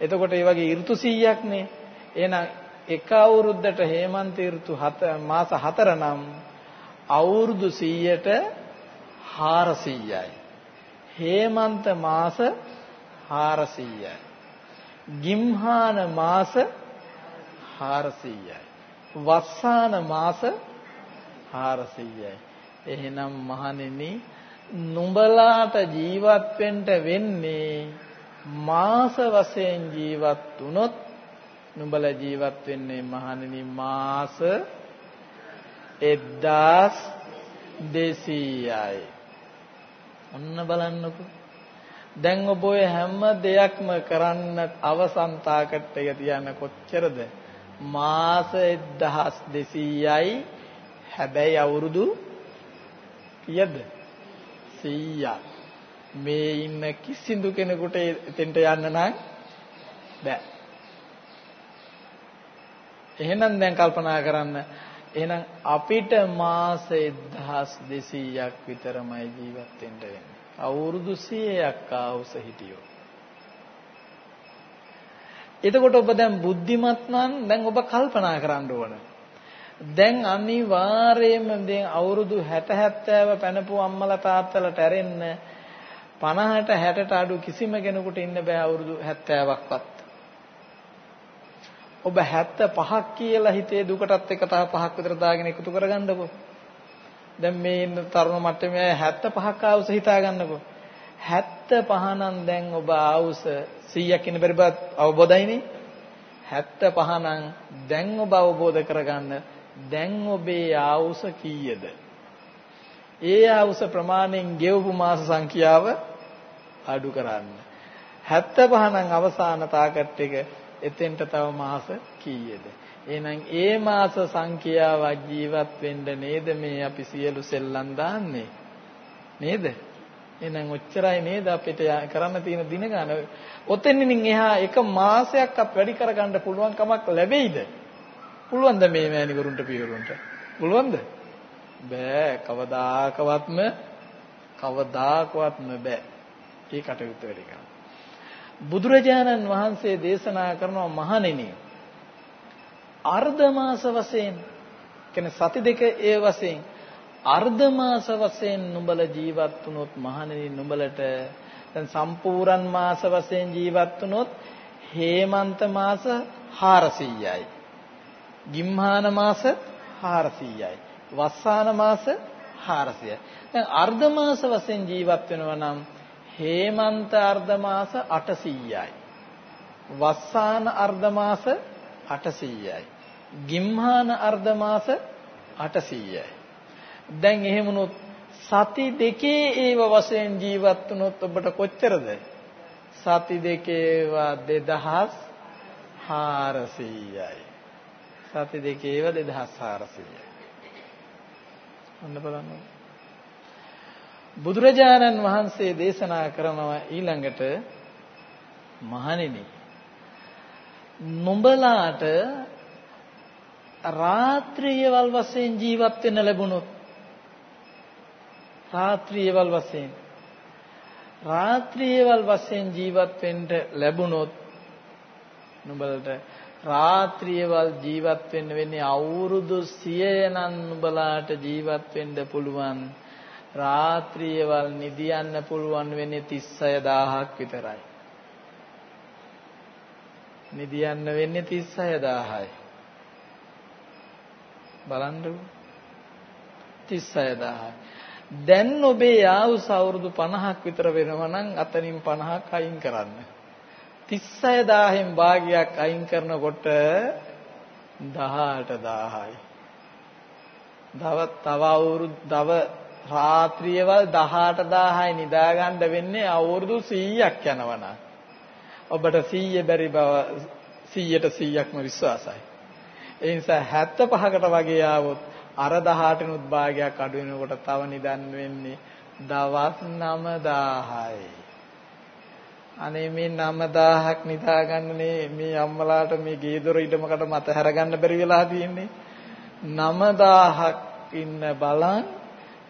[SPEAKER 2] එතකොට ඒ වගේ ඍතු 100ක් නේ. එහෙනම් එක අවුරුද්දට හේමන්ත ඍතු 7 මාස 4 නම් අවුරුදු 100ට 400යි. හේමන්ත මාස 400යි. ගිම්හාන මාස 400යි. වස්සාන මාස 400යි. එහෙනම් මහණෙනි නුඹලාට ජීවත් වෙන්න වෙන්නේ මාස වශයෙන් ජීවත් වුණොත් නුඹලා ජීවත් වෙන්නේ මහණෙනි මාස 1200යි. ඔන්න බලන්නකෝ. දැන් ඔබ ඔය හැම දෙයක්ම කරන්න අවසන් තාකට් එක තියන්න කොච්චරද? මාස 1200යි. හැබැයි අවුරුදු කීයද? 100ක්. මේ ඉන්න කිසිදු කෙනෙකුට එතෙන්ට යන්න නම් බෑ. එහෙනම් දැන් කල්පනා කරන්න එහෙනම් අපිට මාස 1200ක් විතරමයි ජීවත් වෙන්න වෙන්නේ. අවුරුදු 100ක් ආවුස හිටියෝ. එතකොට ඔබ දැන් බුද්ධිමත් නම් දැන් ඔබ කල්පනා කරන්න ඕන. දැන් අනිවාර්යයෙන්ම දැන් අවුරුදු 60 70 පැනපු අම්මලා තාත්තලාට ඇරෙන්න 50ට 60ට අඩු කිසිම කෙනෙකුට ඉන්න බෑ අවුරුදු 70ක්වත්. ඔබ 75ක් කියලා හිතේ දුකටත් එක තව පහක් විතර දාගෙන එකතු කරගන්නකො. දැන් මේ ඉන්න තරුණ මට්ටමේ 75ක් ආවුස හිතා ගන්නකො. 75 නම් දැන් ඔබ ආවුස 100ක් ඉන්න බැරි බව අවබෝධයිනේ. 75 නම් දැන් ඔබ අවබෝධ කරගන්න දැන් ඔබේ ආවුස කීයද? ඒ ආවුස ප්‍රමාණයෙන් ගෙවපු මාස සංඛ්‍යාව අඩු කරන්න. 75 නම් අවසාන තාකට් එක එතෙන්ට තව මාස කීයද? එහෙනම් ඒ මාස සංඛ්‍යාවක් ජීවත් වෙන්න නේද මේ අපි සියලු සෙල්ලම් දාන්නේ? නේද? එහෙනම් ඔච්චරයි නේද අපිට කරන්න තියෙන දින ගන්න. ඔතෙන්නින් එහා එක මාසයක් අප වැඩි කරගන්න පුළුවන් කමක් ලැබෙයිද? පුළුවන්ද මේ මෑණිවරුන්ට පියවරුන්ට? පුළුවන්ද? බෑ කවදාකවත්ම කවදාකවත්ම බෑ. ඒ කටයුත්ත වැඩි කරන්න. බුදුරජාණන් වහන්සේ දේශනා කරනවා මහණෙනි අර්ධ මාස වශයෙන් කියන්නේ සති දෙක ඒ වශයෙන් අර්ධ මාස වශයෙන් නුඹලා ජීවත් වුණොත් මහණෙනි නුඹලට දැන් සම්පූර්ණ මාස වශයෙන් ජීවත් වුණොත් හේමන්ත මාස 400යි. ගිම්හාන මාස 400යි. වස්සාන මාස 400යි. දැන් අර්ධ මාස වශයෙන් ජීවත් වෙනවා නම් හේමන්ත අර්ධ මාස 800යි. වස්සාන අර්ධ මාස 800යි. ගිම්හාන අර්ධ මාස 800යි. දැන් එහෙම වුණොත් සති දෙකේ ඒව වශයෙන් ජීවත් වුණොත් ඔබට කොච්චරද? සති දෙකේවා 2400යි. සති දෙකේව 2400යි. ඔන්න බලන්න. බුදුරජාණන් වහන්සේ දේශනා කරනවා ඊළඟට මහණෙනි නුඹලාට රාත්‍රියවල් වශයෙන් ජීවත් වෙන්න ලැබුණොත් රාත්‍රියවල් වශයෙන් රාත්‍රියවල් වශයෙන් ජීවත් වෙන්න ලැබුණොත් නුඹලට රාත්‍රියවල් ජීවත් වෙන්න වෙන්නේ අවුරුදු 100 නම් නුඹලාට ජීවත් වෙන්න පුළුවන් රාත්‍රියවල් නිදියන්න පුළුවන් වෙන්නේ 36000ක් විතරයි. නිදියන්න වෙන්නේ 36000යි. බලන්නකෝ. 36000යි. දැන් ඔබේ ආයුෂ අවුරුදු 50ක් විතර වෙනවා නම් අතනින් 50ක් අයින් කරන්න. 36000න් භාගයක් අයින් කරනකොට 18000යි. දව තව අවුරුදු දව රාත්‍රියවල් 18000යි නිදා ගන්න වෙන්නේ අවුරුදු 100ක් යනවනම්. ඔබට 100 බැරි බව 100ට 100ක්ම විශ්වාසයි. ඒ නිසා 75කට වගේ ආවොත් අර 18නුත් භාගයක් අඩු වෙනකොට තව නිදන් වෙන්නේ දවස් 9000යි. අනේ මේ 9000ක් නිදා ගන්නනේ මේ අම්මලාට මේ ගේ දොර ඉඩමකට මත හැරගන්න බැරි වෙලා තියෙන්නේ 9000ක් ඉන්න බලන්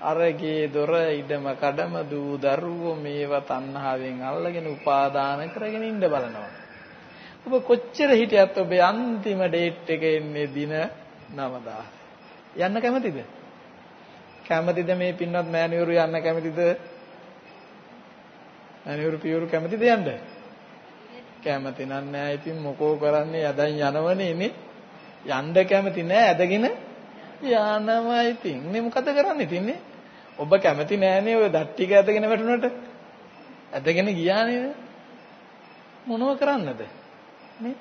[SPEAKER 2] අරගේ දොර ඉඩම කඩම දූ දරුවෝ මේව තණ්හාවෙන් අල්ලගෙන උපාදාන කරගෙන ඉන්න බලනවා. ඔබ කොච්චර හිටියත් ඔබ අන්තිම ඩේට් එක එන්නේ දින 9000. යන්න කැමතිද? කැමතිද මේ පින්වත් මෑණිවරු යන්න කැමතිද? මෑණිවරු පියවරු කැමතිද යන්න? කැමති නෑ ඉතින් මොකෝ කරන්නේ යදන් යනවනේ නේ. යන්න කැමති නෑ ඇදගෙන යනවා ඉතින්. මේ මොකද කරන්නේ ඉතින්නේ? ඔබ කැමති නෑනේ ඔය දත් ටික ඇදගෙන වැටුනට. ඇදගෙන ගියා නේද? මොනව කරන්නද? නේ?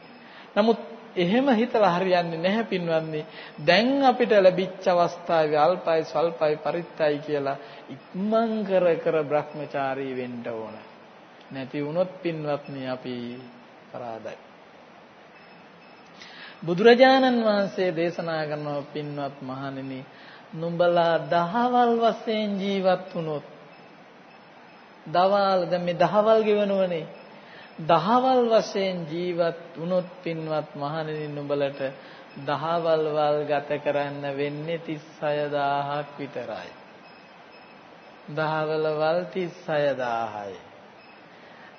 [SPEAKER 2] නමුත් එහෙම හිතලා හරියන්නේ නැහැ පින්වත්නි. දැන් අපිට ලැබිච්ච අවස්ථාවේ අල්පයි සල්පයි පරිත්තයි කියලා ඉක්මන් කර කර Brahmachari වෙන්න ඕන. නැති වුණොත් පින්වත්නි අපි පරාදයි. බුදුරජාණන් වහන්සේ දේශනා කරන පින්වත් මහණෙනි නුඹලා දහවල් වශයෙන් ජීවත් වුණොත් දවල් දැන් මේ දහවල් ගෙවනවනේ දහවල් වශයෙන් ජීවත් වුණොත් පින්වත් මහණෙනි නුඹලට දහවල් වල් ගත කරන්න වෙන්නේ 36000ක් විතරයි. දහවල වල් 36000යි.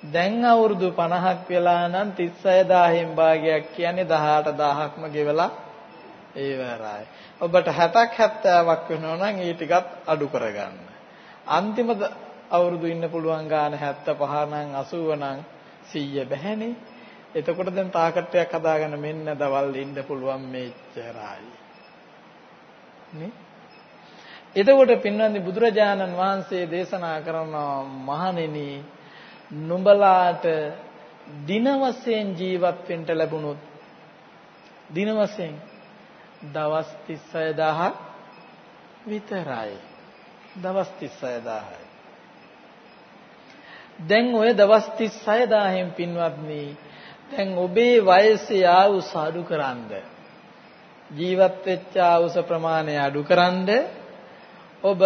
[SPEAKER 2] දැන් අවුරුදු 50ක් වෙලා නම් 36000න් භාගයක් කියන්නේ 18000ක්ම ගෙවලා ඒවරයි. ඔබට 60ක් 70ක් වෙනවා නම් ඒ ටිකත් අඩු කරගන්න. අන්තිම අවුරුදු ඉන්න පුළුවන් ගාන 75 නම් 80 නම් 100 බැහැනේ. එතකොට දැන් තාකට්ටයක් හදාගන්න මෙන්න දවල් ඉන්න පුළුවන් මේච්චරයි. නේ? එතකොට පින්වන්දි බුදුරජාණන් වහන්සේ දේශනා කරන මහණෙනි නුඹලාට දින වශයෙන් ජීවත් වෙන්න ලැබුණොත් දින වශයෙන් දවස් 36000ක් විතරයි. දවස් 36000යි. දැන් ඔය දවස් 36000න් පින්වත්නි දැන් ඔබේ වයසේ ආයුෂ අඩුකරනද ජීවත් වෙච්ච ආයුෂ ප්‍රමාණය අඩුකරනද ඔබ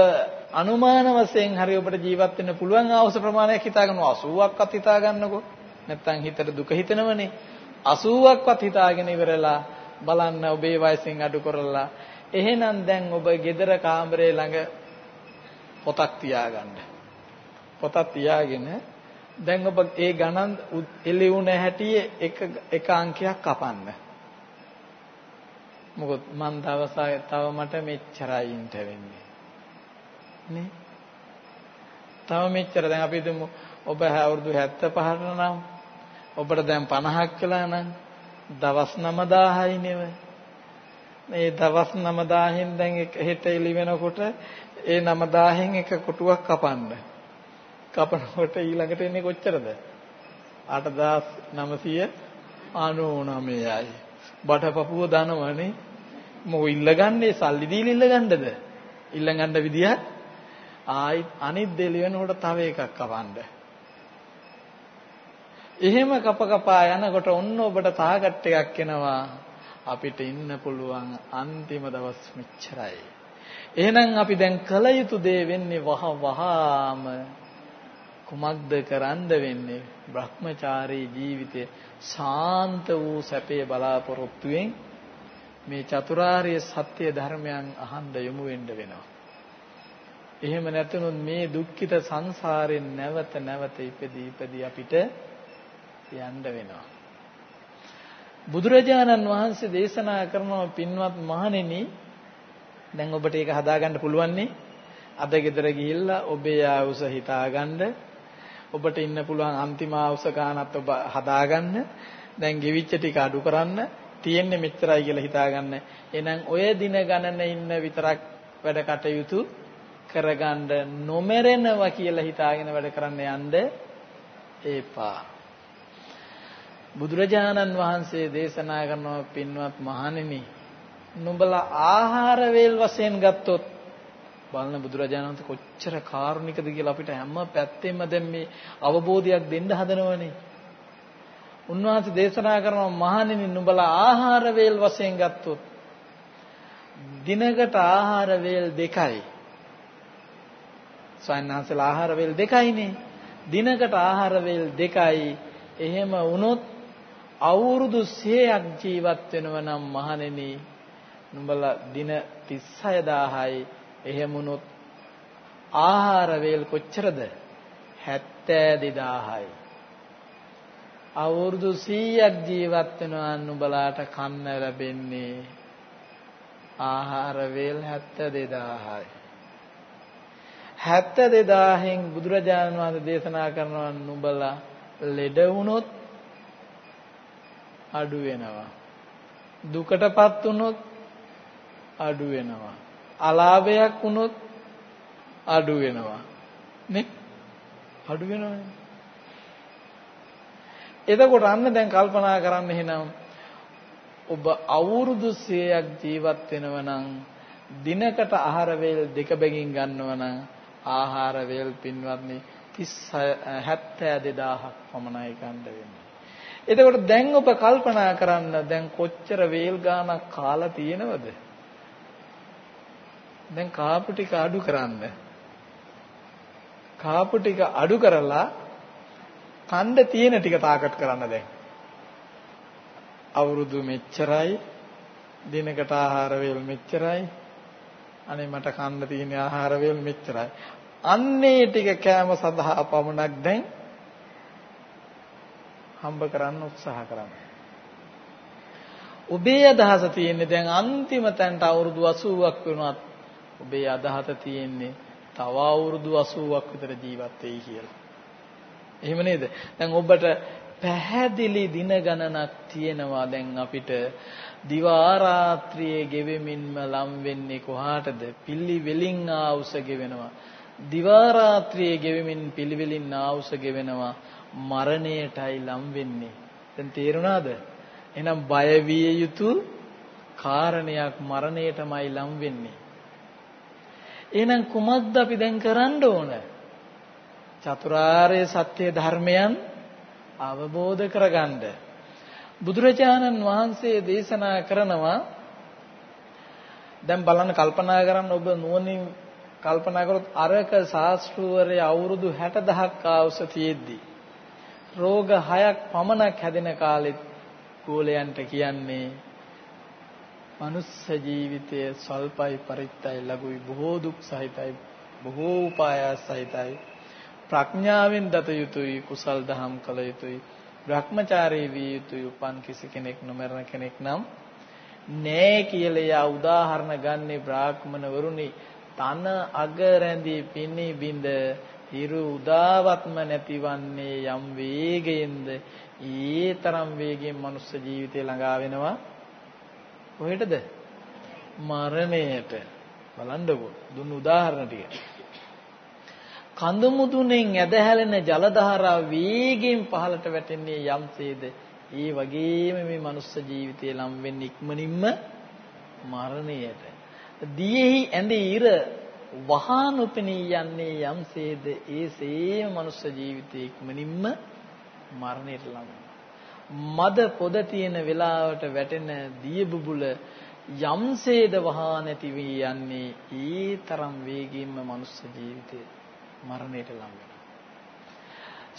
[SPEAKER 2] අනුමාන වශයෙන් හරි ඔබට ජීවත් වෙන්න පුළුවන් ආවස ප්‍රමාණයක් හිතාගන්න 80ක්වත් හිතා ගන්නකො නැත්තම් හිතට දුක හිතනවනේ. 80ක්වත් හිතාගෙන ඉවරලා බලන්න ඔබේ වයසෙන් අඩු කරලා. එහෙනම් දැන් ඔබ gedara කාමරේ ළඟ පොතක් තියාගන්න. පොතක් තියාගෙන දැන් ඔබ ඒ ගණන් එළිවුණ හැටි එක එක අංකයක් කපන්න. මොකද මන් දවසයි තව මට මෙච්චරයි ඉන්න වෙන්නේ. නේ. තව මෙච්චර දැන් අපි හිතමු ඔබ අවුරුදු 75ට නම් ඔබට දැන් 50ක් වෙලා නම් දවස් 9000යි නෙව. මේ දවස් 9000න් දැන් හෙට එළි වෙනකොට ඒ 9000න් එක කොටුවක් කපන්න. කපනකොට ඊළඟට එන්නේ කොච්චරද? 8999යි බටපපුව දනවනේ මොකෝ ඉල්ලගන්නේ? සල්ලි දීලා ඉල්ලගන්නද? ඉල්ලගන්න විදියක් ආයි අනිත් දෙලි වෙනකොට තව එකක් කවන්න. එහෙම කප කපා යනකොට ඔන්න ඔබට තාගට් එකක් එනවා. අපිට ඉන්න පුළුවන් අන්තිම දවස් මෙච්චරයි. එහෙනම් අපි දැන් කල යුතු දේ වෙන්නේ වහ වහාම කුමක්ද කරන්න වෙන්නේ? Brahmachari ජීවිතේ ශාන්ත වූ සැපේ බලාපොරොත්තුෙන් මේ චතුරාර්ය සත්‍ය ධර්මයන් අහන්න යොමු වෙන්න වෙනවා. එහෙම නැතුනොත් මේ දුක්ඛිත සංසාරයෙන් නැවත නැවත ඉපදී ඉපදී අපිට යන්න වෙනවා. බුදුරජාණන් වහන්සේ දේශනා කරන පින්වත් මහණෙනි දැන් ඔබට ඒක හදාගන්න පුළුවන්නේ අද ගෙදර ගිහිල්ලා ඔබේ ආවුස හිතාගන්න ඔබට ඉන්න පුළුවන් අන්තිම ආවුස ගානත් ඔබ හදාගන්න දැන් ගෙවිච්ච ටික අඩු කරන්න තියෙන්නේ මෙච්චරයි කියලා හිතාගන්න එහෙනම් ඔය දින ගණන ඉන්න විතරක් වැඩ කටයුතු කරගන්න නොමරෙනවා කියලා හිතාගෙන වැඩ කරන්න යන්න ඒපා. බුදුරජාණන් වහන්සේ දේශනා කරනවා පින්වත් මහණෙනි නුඹලා ආහාර වේල් වශයෙන් ගත්තොත් බලන බුදුරජාණන් වහන්සේ කොච්චර කාරුණිකද කියලා අපිට හැම පැත්තෙම දැන් මේ අවබෝධයක් දෙන්න හදනවනේ. උන්වහන්සේ දේශනා කරනවා මහණෙනි නුඹලා ආහාර වේල් වශයෙන් ගත්තොත් දිනකට ආහාර වේල් දෙකයි ස්වයන්හන්සලා ආහාර වේල් දෙකයිනේ. දිනකට ආහාර වේල් දෙකයි. එහෙම වුණොත් අවුරුදු 100ක් ජීවත් වෙනව නම් මහණෙනි නුඹලා දින 36000යි. එහෙම වුණොත් ආහාර වේල් කොච්චරද? 72000යි. අවුරුදු 100ක් ජීවත් වෙනවා නුඹලාට කන්න ලැබෙන්නේ ආහාර වේල් 72000යි. 72000න් බුදුරජාණන් වහන්සේ දේශනා කරනවා නුඹලා ලෙඩ වුණොත් අඩු වෙනවා. දුකටපත් වුණොත් අඩු වෙනවා. අලාභයක් වුණොත් අඩු වෙනවා. නේ? අඩු වෙනවනේ. එතකොට අන්න දැන් කල්පනා කරන්න එහෙනම් ඔබ අවුරුදු 100ක් ජීවත් වෙනවා නම් දිනකට ආහාර වේල් දෙක බැගින් ගන්නවා නම් ආහාර වේල් පින්වත්නි 72000ක් පමණයි ගන්න වෙන්නේ. එතකොට දැන් ඔබ කල්පනා කරන්න දැන් කොච්චර වේල් ගානක් කාලා තියෙනවද? දැන් කාපු ටික අඩු කරන්න. කාපු ටික අඩු කරලා කණ්ඩ තියෙන ටික තාකට් කරන්න දැන්. අවුරුදු මෙච්චරයි දිනකට ආහාර වේල් මෙච්චරයි අනේ මට කන්න තියෙන ආහාර වේල් මෙච්චරයි අන්නේ ටික කෑම සඳහා පමණක් දැන් හම්බ කරන්න උත්සාහ කරන්න. ඔබේ අදහස තියෙන්නේ දැන් අන්තිම තැනට අවුරුදු 80ක් වෙනවත් ඔබේ අදහස තියෙන්නේ තව අවුරුදු 80ක් විතර ජීවත් වෙයි කියලා. එහෙම නේද? දැන් ඔබට පැහැදිලි දින ගණනක් තියෙනවා දැන් අපිට දිවා රාත්‍රියේ ගෙවෙමින්ම ලම් වෙන්නේ කොහාටද? පිල්ලිවෙලින් ආවුස ගෙවෙනවා. දිවා රාත්‍රියේ ගෙවෙමින් පිළිවෙලින් ආවුස ගෙවෙනවා. මරණයටයි ලම් වෙන්නේ. දැන් තේරුණාද? එහෙනම් බය විය යුතු කාරණයක් මරණයටමයි ලම් වෙන්නේ. එහෙනම් කුමක්ද අපි දැන් කරන්න ඕන? චතුරාර්ය සත්‍ය ධර්මයන් අවබෝධ කරගන්න. බුදුරජාණන් වහන්සේ දේශනා කරනවා දැන් බලන්න කල්පනා කරන්න ඔබ නුවණින් කල්පනා කරොත් අරක ශාස්ත්‍රවරය අවුරුදු 60000ක් ආවුස තියෙද්දි රෝග 6ක් පමණක් හැදෙන කාලෙත් ගෝලයන්ට කියන්නේ මනුස්ස ජීවිතය සල්පයි පරිත්තයි ලැබුයි බොහෝ දුක් සහිතයි බොහෝ උපායාස සහිතයි. ප්‍රඥාවෙන් දත යුතුයි කුසල් දහම් කළ යුතුයි. භ්‍රමචාරී විය යුතුයි උපන් කිසි කෙනෙක් නොමරන කෙනෙක් නම් නෑ කියලා යා උදාහරණ ගන්නේ බ්‍රාහ්මණ වරුනි. තන අග රැඳී පිනි බින්ද හිරු උදාවත්ම නැතිවන්නේ යම් වේගයෙන්ද? ඒ තරම් වේගයෙන් මනුස්ස ජීවිතේ ළඟා වෙනවා. කොහෙටද? මරණයට. බලන්නකෝ. දුන්න උදාහරණ ටික. කඳ මුදුනෙන් ඇදහැලෙන ජල දහරා වේගයෙන් පහළට වැටෙන්නේ යම්සේද? ඒ වගේම මේ මනුස්ස ජීවිතය ලම් වෙන්නේ ඉක්මනින්ම මරණයට. දියෙහි ඇඳේ ඉර වහා නොපෙනී යන්නේ යම්සේද ඒ සේම මනුස්ස ජීවිතය ඉක්මනින්ම මරණයට ලම් මද පොද තියෙන වෙලාවට වැටෙන දිය බුබුල යම්සේද වහා නැති වී යන්නේ ඒ තරම් වේගයෙන්ම මනුස්ස ජීවිතේ මරණයට ලං වෙනවා.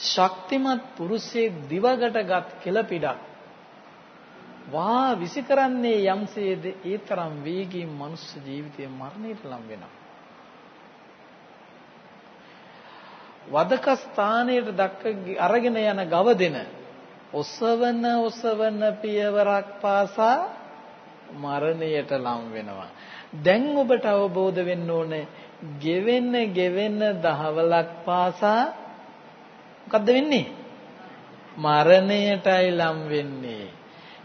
[SPEAKER 2] ශක්තිමත් පුරුෂයෙක් දිවකටගත් කෙලපිඩක් වා විසි කරන්නේ යම්සේද ඒ තරම් වේගයෙන් මනුස්ස ජීවිතයේ මරණයට ලං වෙනවා. වදක ස්ථානයට දක්ක අරගෙන යන ගව දෙන ඔසවන ඔසවන පියවරක් පාසා මරණයට ලං වෙනවා. දැන් ඔබට අවබෝධ වෙන්න ඕනේ ගෙවෙන්න ගෙවෙන්න දහවලක් පාසා මොකද්ද වෙන්නේ? මරණයටයි ලම් වෙන්නේ.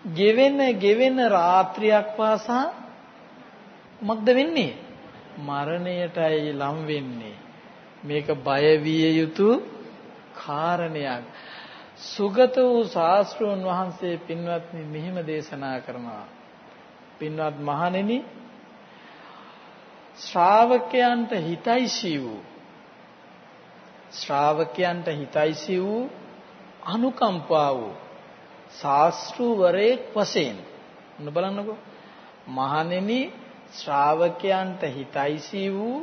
[SPEAKER 2] ගෙවෙන ගෙවෙන රාත්‍රියක් පාසා මොකද වෙන්නේ? මරණයටයි ලම් වෙන්නේ. මේක බය විය යුතු කාරණයක්. සුගත වූ ශාස්ත්‍රෝන් වහන්සේ පින්වත්නි මෙහිම දේශනා කරනවා. පින්වත් මහණෙනි ශ්‍රාවකයන්ට හිතයිසි වූ ශ්‍රාවකයන්ට හිතයිසි වූ අනුකම්පා වූ ශාස්ත්‍රූවරයෙක් වශයෙන් ඔන්න බලන්නකෝ මහණෙනි ශ්‍රාවකයන්ට හිතයිසි වූ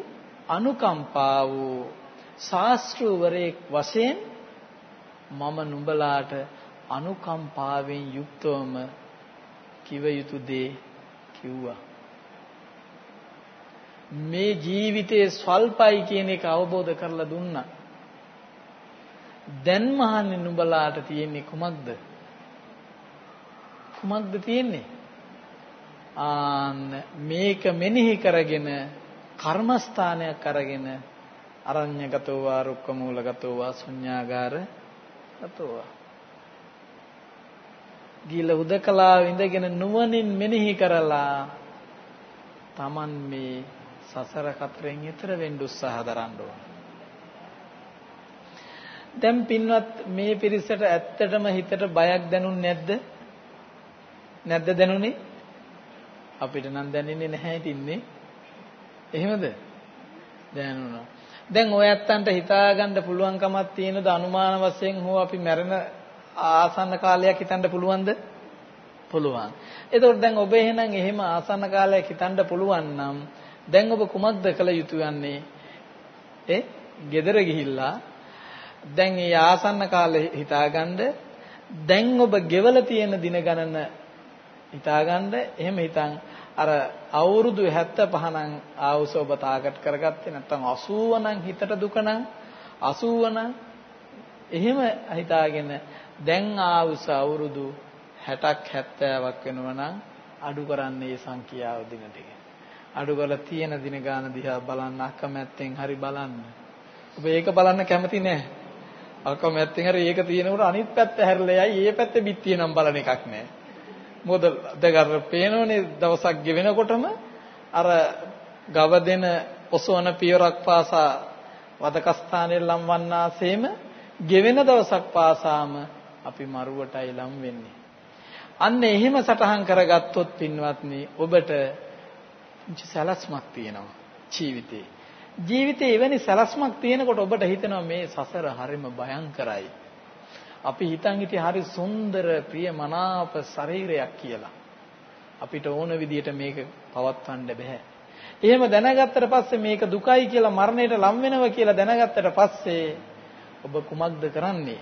[SPEAKER 2] අනුකම්පා වූ ශාස්ත්‍රූවරයෙක් වශයෙන් මම නුඹලාට අනුකම්පාවෙන් යුක්තවම කිව යුතු දේ කිව්වා මේ ජීවිතයේ ස්වල්පයි කියන එක අවබෝධ කරලා දුන්නා. දැන් මහන්නේ නුඹලාට තියෙන්නේ කුමක්ද? කුමක්ද තියෙන්නේ? ආන්න මේක මෙනෙහි කරගෙන කර්මස්ථානයක් අරගෙන අරඤ්‍යගතෝ වා රුක්කමූලගතෝ වා ශුඤ්ඤාගාර ගතෝ වා ගිල උදකලා ඉඳගෙන නුවණින් මෙනෙහි කරලා Taman මේ සසර කතරෙන් ඈතර වෙන්න උත්සාහ දරන්න ඕන. දැන් පින්වත් මේ පිරිසට ඇත්තටම හිතට බයක් දැනුන්නේ නැද්ද? නැද්ද දැනුනේ? අපිට නම් දැනෙන්නේ නැහැ ඉතින්නේ. එහෙමද? දැනුණා. දැන් ඔය ඇත්තන්ට හිතාගන්න පුළුවන්කමක් තියෙනද අනුමාන වශයෙන් හෝ අපි මැරෙන ආසන්න කාලයක් හිතන්න පුළුවන්ද? පුළුවන්. එතකොට දැන් ඔබ එහෙනම් එහෙම ආසන්න කාලයක් හිතන්න පුළුවන් නම් දැන් ඔබ කුමක්ද කළ යුතු යන්නේ? ඒ gedara ගිහිල්ලා දැන් මේ ආසන්න කාලේ හිතාගන්න දැන් ඔබ ගෙවලා තියෙන දින ගණන හිතාගන්න එහෙම හිතන් අර අවුරුදු 75 නම් ආවුස ඔබ ටාගට් කරගත්තේ නැත්නම් 80 නම් හිතට දුක නම් 80 නම් එහෙම හිතාගෙන දැන් ආවුස අවුරුදු 60ක් 70ක් වෙනවා නම් අඩු කරන්නේ සංඛ්‍යාව දින ටික. අඩු කරලා තියෙන දින ගාන දිහා බලන්න අකමැත්තෙන් හරි බලන්න. ඔබ ඒක බලන්න කැමති නෑ. අකමැත්තෙන් හරි ඒක තියෙනකොට අනිත් පැත්ත හැරිලා යයි. ඒ පැත්තේ බිත්තිය නම් බලන එකක් නෑ. මොකද දැන් පේනෝනේ දවසක් ගෙවෙනකොටම අර ගව දෙන ඔසවන පියවරක් පාසා වදකස්ථානයේ ලම්වන්නාseම ගෙවෙන දවසක් පාසාම අපි මරුවටයි ලම් වෙන්නේ. අන්න එහෙම සටහන් කරගත්තොත් පින්වත්නි ඔබට සැලස්මක් තියෙනවා ජීවිතේ. ජීවිතේ එවැනි සැලස්මක් තියෙනකොට ඔබට හිතෙනවා මේ සසර හරිම භයංකරයි. අපි හිතන් හිටියේ හරි සුන්දර ප්‍රියමනාප ශරීරයක් කියලා. අපිට ඕන විදියට මේක පවත්වන්න බෑ. එහෙම දැනගත්තට පස්සේ මේක දුකයි කියලා මරණයට ලම් වෙනවා කියලා දැනගත්තට පස්සේ ඔබ කුමක්ද කරන්නේ?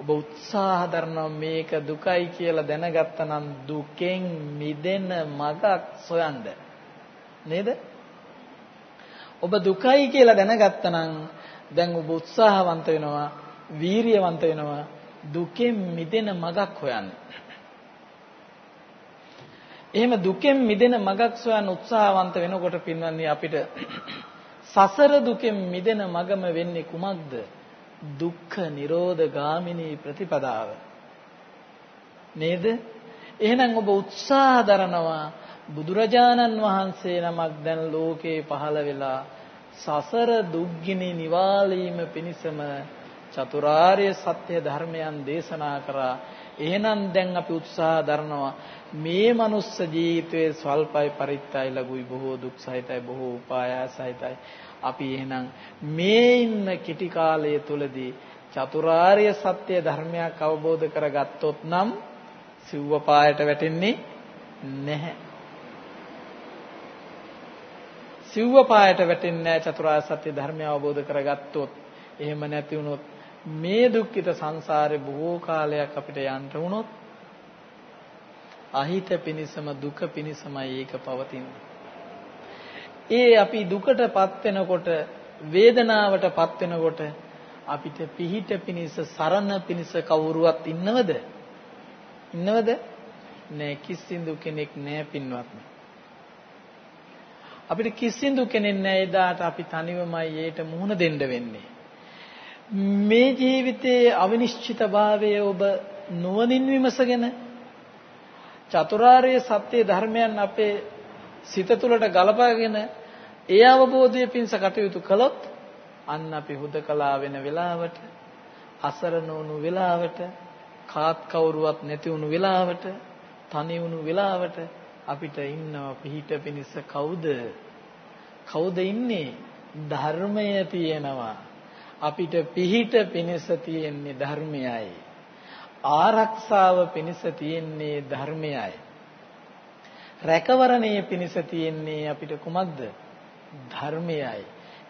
[SPEAKER 2] ඔබ උත්සාහ දරනවා මේක දුකයි කියලා දැනගත්තනම් දුකෙන් මිදෙන මගක් සොයන්න. නේද? ඔබ දුකයි කියලා දැනගත්තනම් දැන් ඔබ උත්සාහවන්ත වෙනවා, වීරියවන්ත වෙනවා දුකෙන් මිදෙන මගක් හොයන්න. එහෙම දුකෙන් මිදෙන මගක් සොයන්න උත්සාහවන්ත වෙනකොට පින්වත්නි අපිට සසර දුකෙන් මිදෙන මගම වෙන්නේ කුමක්ද? දුක්ඛ නිරෝධ ගාමිනී ප්‍රතිපදාව. නේද? එහෙනම් ඔබ උත්සාහ දරනවා බුදුරජාණන් වහන්සේ නමක් දැන් ලෝකේ පහළ වෙලා සසර දුක්ගිනි නිවාලීම පිණිසම චතුරාර්ය සත්‍ය ධර්මයන් දේශනා කරා. එහෙනම් දැන් අපි උත්සාහ දරනවා මේ මනුස්ස ජීවිතයේ ස්වල්පයි පරිත්තයි ලැබුයි බොහෝ දුක් සහිතයි බොහෝ උපායාස සහිතයි. අපි එහෙනම් මේ ඉන්න කිටි කාලය තුලදී චතුරාර්ය සත්‍ය ධර්මයක් අවබෝධ කරගත්තොත් නම් සිව්ව පායට වැටෙන්නේ නැහැ. සිව්ව පායට වැටෙන්නේ නැහැ චතුරාර්ය සත්‍ය ධර්මය අවබෝධ කරගත්තොත්. එහෙම නැති වුණොත් මේ දුක්ඛිත සංසාරේ බොහෝ කාලයක් අපිට යන්න වුණොත් අහිත පිනිසම දුක පිනිසමයි ඒක පවතින්නේ. ඒ අපි දුකටපත් වෙනකොට වේදනාවටපත් වෙනකොට අපිට පිහිට පිනිස සරණ පිනිස කවුරුවත් ඉන්නවද? ඉන්නවද? නෑ කිසිඳු කෙනෙක් නෑ පින්වත්නි. අපිට කිසිඳු කෙනෙක් නෑ එදාට අපි තනිවමයි ඒට මුහුණ දෙන්න වෙන්නේ. මේ ජීවිතයේ අවිනිශ්චිතභාවය ඔබ නුවණින් විමසගෙන චතුරාර්ය සත්‍ය ධර්මයන් අපේ සිත තුළට ගලපාගෙන ඒ අවබෝධය පිණිස කටයුතු කළොත් අන්න අපි හුදකලා වෙන වෙලාවට අසරණ වුණු වෙලාවට කාත් කවුරුවත් නැති වුණු වෙලාවට තනි වුණු වෙලාවට අපිට ඉන්නව පිහිට පිණිස කවුද? කවුද ඉන්නේ? ධර්මය තියෙනවා. අපිට පිහිට පිණිස තියෙන්නේ ධර්මයයි. ආරක්ෂාව පිණිස තියෙන්නේ ධර්මයයි. රැකවරණයේ පිණිස තියෙන්නේ අපිට කුමක්ද? ධර්මයයි.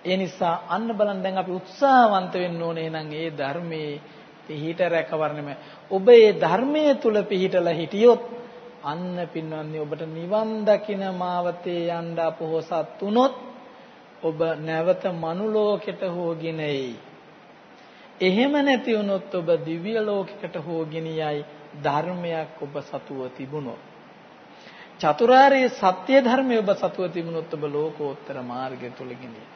[SPEAKER 2] ඒ නිසා අන්න බලන්න දැන් අපි උත්සාහවන්ත වෙන්න ඕනේ එහෙනම් ඒ ධර්මයේ පිහිට රැකවරණයම ඔබ ඒ ධර්මයේ තුල පිහිටලා හිටියොත් අන්න පින්වත්නි ඔබට නිවන් දකින මාවතේ යන්න අපොහසත් වුනොත් ඔබ නැවත මනුලෝකෙට හොගෙන එයි. එහෙම නැති වුණොත් ඔබ දිව්‍ය ලෝකයකට හොගෙන යයි ධර්මයක් ඔබ සතුව තිබුණොත්. චතුරාර්ය සත්‍ය ධර්මය ඔබ සතුව තිබුණොත් ඔබ ලෝකෝත්තර මාර්ගය තුල ගෙනියයි.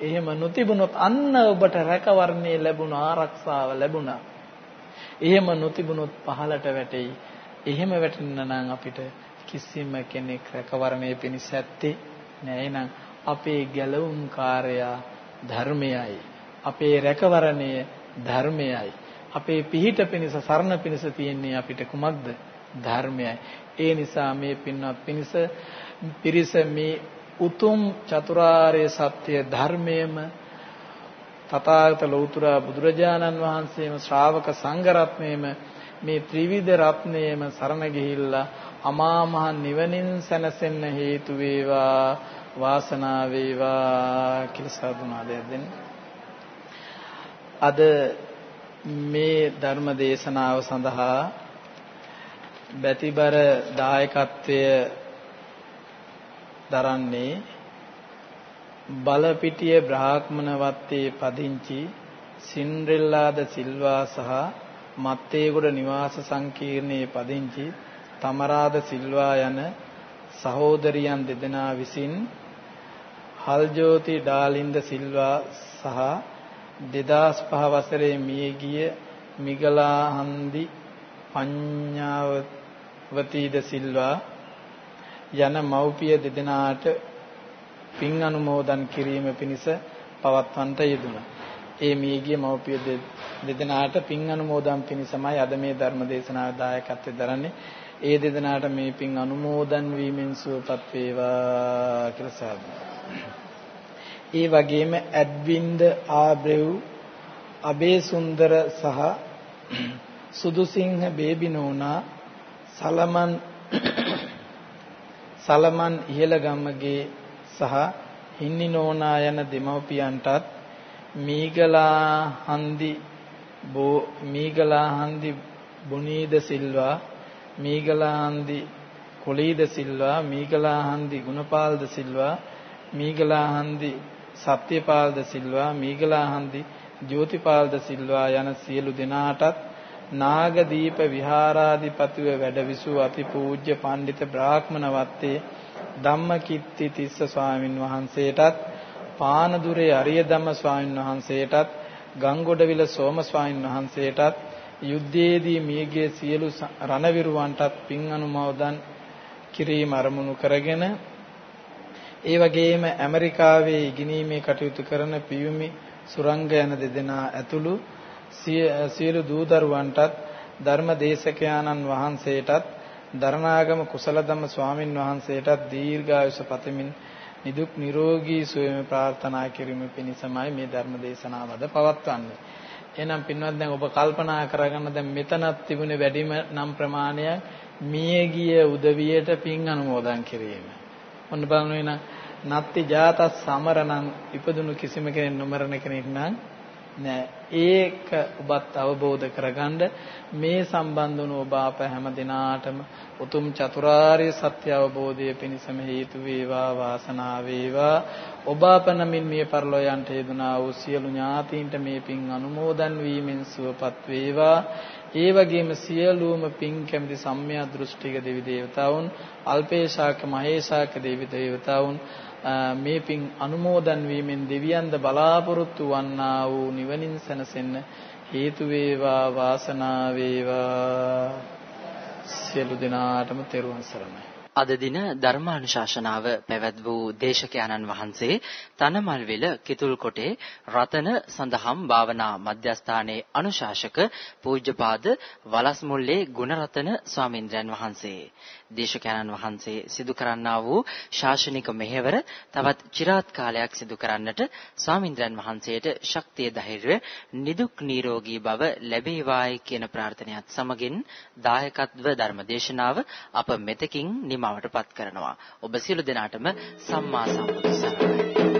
[SPEAKER 2] එහෙම නොතිබුණොත් අන්න ඔබට රැකවරණේ ලැබුණ ආරක්ෂාව ලැබුණා. එහෙම නොතිබුණොත් පහලට වැටෙයි. එහෙම වැටෙන්න නම් අපිට කිසිම කෙනෙක් රැකවරණේ පිණිස ඇත්තේ නෑ. එහෙනම් අපේ ගැලවුම් කාර්යය ධර්මයයි. අපේ රැකවරණය ධර්මයයි. අපේ පිහිට පිණිස සරණ පිණිස තියෙන්නේ අපිට කුමක්ද? ධර්මයයි. ඒ නිසා මේ පින්වත් පිනිස පිරිස මේ උතුම් චතුරාර්ය සත්‍ය ධර්මයේම තථාගත ලෞතර බුදුරජාණන් වහන්සේම ශ්‍රාවක සංඝ රත්නයේම මේ ත්‍රිවිධ රත්නයේම සරණ ගිහිල්ලා අමා මහ නිවනින් සැනසෙන්න හේතු වේවා වාසනාව වේවා කියලා සාදුනාදයක් දෙන්න. අද මේ ධර්ම දේශනාව සඳහා බැතිබර දායකත්වය දරන්නේ බලපිටිය බ්‍රාහ්මණ වත්තේ පදිංචි සින්රෙල්ලාද සිල්වා සහ මත්තේගොඩ නිවාස සංකීර්ණයේ පදිංචි තමරාද සිල්වා යන සහෝදරියන් දෙදෙනා විසින් හල්ජෝති ඩාලින්ද සිල්වා සහ 2005 වසරේ මියගිය මිගලා හන්දි පඤ්ඤාවතීද සිල්වා යන මව්පිය දෙදෙනාට පින් අනුමෝදන් කිරීම පිණිස පවත්වන්නට යෙදුණා. ඒ මියගිය මව්පිය දෙදෙනාට පින් අනුමෝදන් පිණිසමයි අද මේ ධර්ම දේශනාවේ දායකත්වයෙන් දරන්නේ. ඒ දෙදෙනාට මේ පින් අනුමෝදන් වීමෙන් සුවපත් වේවා කියලා සාදු. ඒ වගේම ඇඩ්වින්ද ආබ්‍රෙව් අබේ සුන්දර සහ සුදුසිංහ බේබි නෝනා සලමන් සලමන් ඉහළගම්මගේ සහ හින්නි නෝනා යන දෙමව්පියන්ටත් මීගලා හන්දි බෝ මීගලා හන්දි බුනීද සිල්වා මීගලා හන්දි කොලීද සිල්වා මීගලා හන්දි ගුණපාල්ද සිල්වා මීගලා හන්දි සත්‍යපාල්ද සිල්වා මීගලා හන්දි ජෝතිපාල්ද සිල්වා යන සියලු දෙනාටත් නාගදීප විහාරාධිපතිව වැඩවිසූ අතිපූජ්‍ය පඬිත බ්‍රාහ්මණ වත්තේ ධම්මකිත්ති තිස්ස ස්වාමින් වහන්සේටත් පානදුරේ අරිය ධම්ම ස්වාමින් වහන්සේටත් ගංගොඩවිල සෝම ස්වාමින් වහන්සේටත් යුද්ධයේදී මියගිය සියලු රණවිරුවන්ටත් පින් අනුමෝදන් කිරීම අරමුණු කරගෙන ඒ වගේම ඇමරිකාවේ ඉගෙනීමේ කටයුතු කරන පියුමි සුරංග යන දෙදෙනා ඇතුළු සියලු දූදරුවන්ටත් ධර්ම දේශකයාණන් වහන්සේටත් දරණාගම කුසලධම්ම ස්වාමින් වහන්සේටත් දීර්ඝායුෂ පතමින් නිදුක් නිරෝගී සුවය ප්‍රාර්ථනා කිරීම පිණිසමයි මේ ධර්ම දේශනාව අද පවත්වන්නේ. එහෙනම් පින්වත් දැන් ඔබ කල්පනා කරගන්න දැන් මෙතනත් තිබුණේ වැඩිම නම් ප්‍රමාණයක් මියගිය උදවියට පින් අනුමෝදන් කිරීම. ඔන්න බලන්න වෙන නත්ති ජාත සමරණං ඉපදුණු කිසිම කෙනෙක් නොමරණ කෙනෙක් නම් නෑ. ඒක ඔබත් අවබෝධ කරගන්න මේ සම්බන්ධ වුණු ඔබ අප හැම දිනාටම උතුම් චතුරාර්ය සත්‍ය අවබෝධය පිණිසම හේතු වේවා වාසනාව වේවා. ඔබ අප නමින් මේ පරිලෝ යන්ට යෙදුනා වූ සියලු ඥාතීන්ට මේ පින් අනුමෝදන් වීමෙන් සුවපත් වේවා. ඒ වගේම සියලුම පින් කැමති සම්මිය දෘෂ්ටික දෙවි දේවතාවුන් අල්පේශාක මහේශාක දෙවි දේවතාවුන් මේ පින් අනුමෝදන් වීමෙන් දෙවියන්ද බලාපොරොත්තු වන්නා වූ නිවනින් සැනසෙන්න හේතු වේවා වාසනාව වේවා. සියලු දෙනාටම තෙරුවන් සරණයි.
[SPEAKER 1] අද දින ධර්මානුශාසනාව පැවැත් වූ දේශකයන්න් වහන්සේ තනමල්විල කිතුල්කොටේ රතන සඳහම් භාවනා මධ්‍යස්ථානයේ අනුශාසක පූජ්‍යපාද වලස්මුල්ලේ ගුණරතන ස්වාමින්ද්‍රයන් වහන්සේ. දේශකයන්න් වහන්සේ සිදු කරන්නා වූ ශාසනික මෙහෙවර තවත් চিරාත් කාලයක් සිදු කරන්නට ස්වාමින්ද්‍රයන් වහන්සේට ශක්තිය ධෛර්යය නිදුක් නිරෝගී බව ලැබේවායි කියන ප්‍රාර්ථනාවත් සමගින් දායකත්ව ධර්මදේශනාව අප මෙතකින් නිමවටපත් කරනවා. ඔබ සියලු දෙනාටම සම්මා සම්බුදු සරණයි.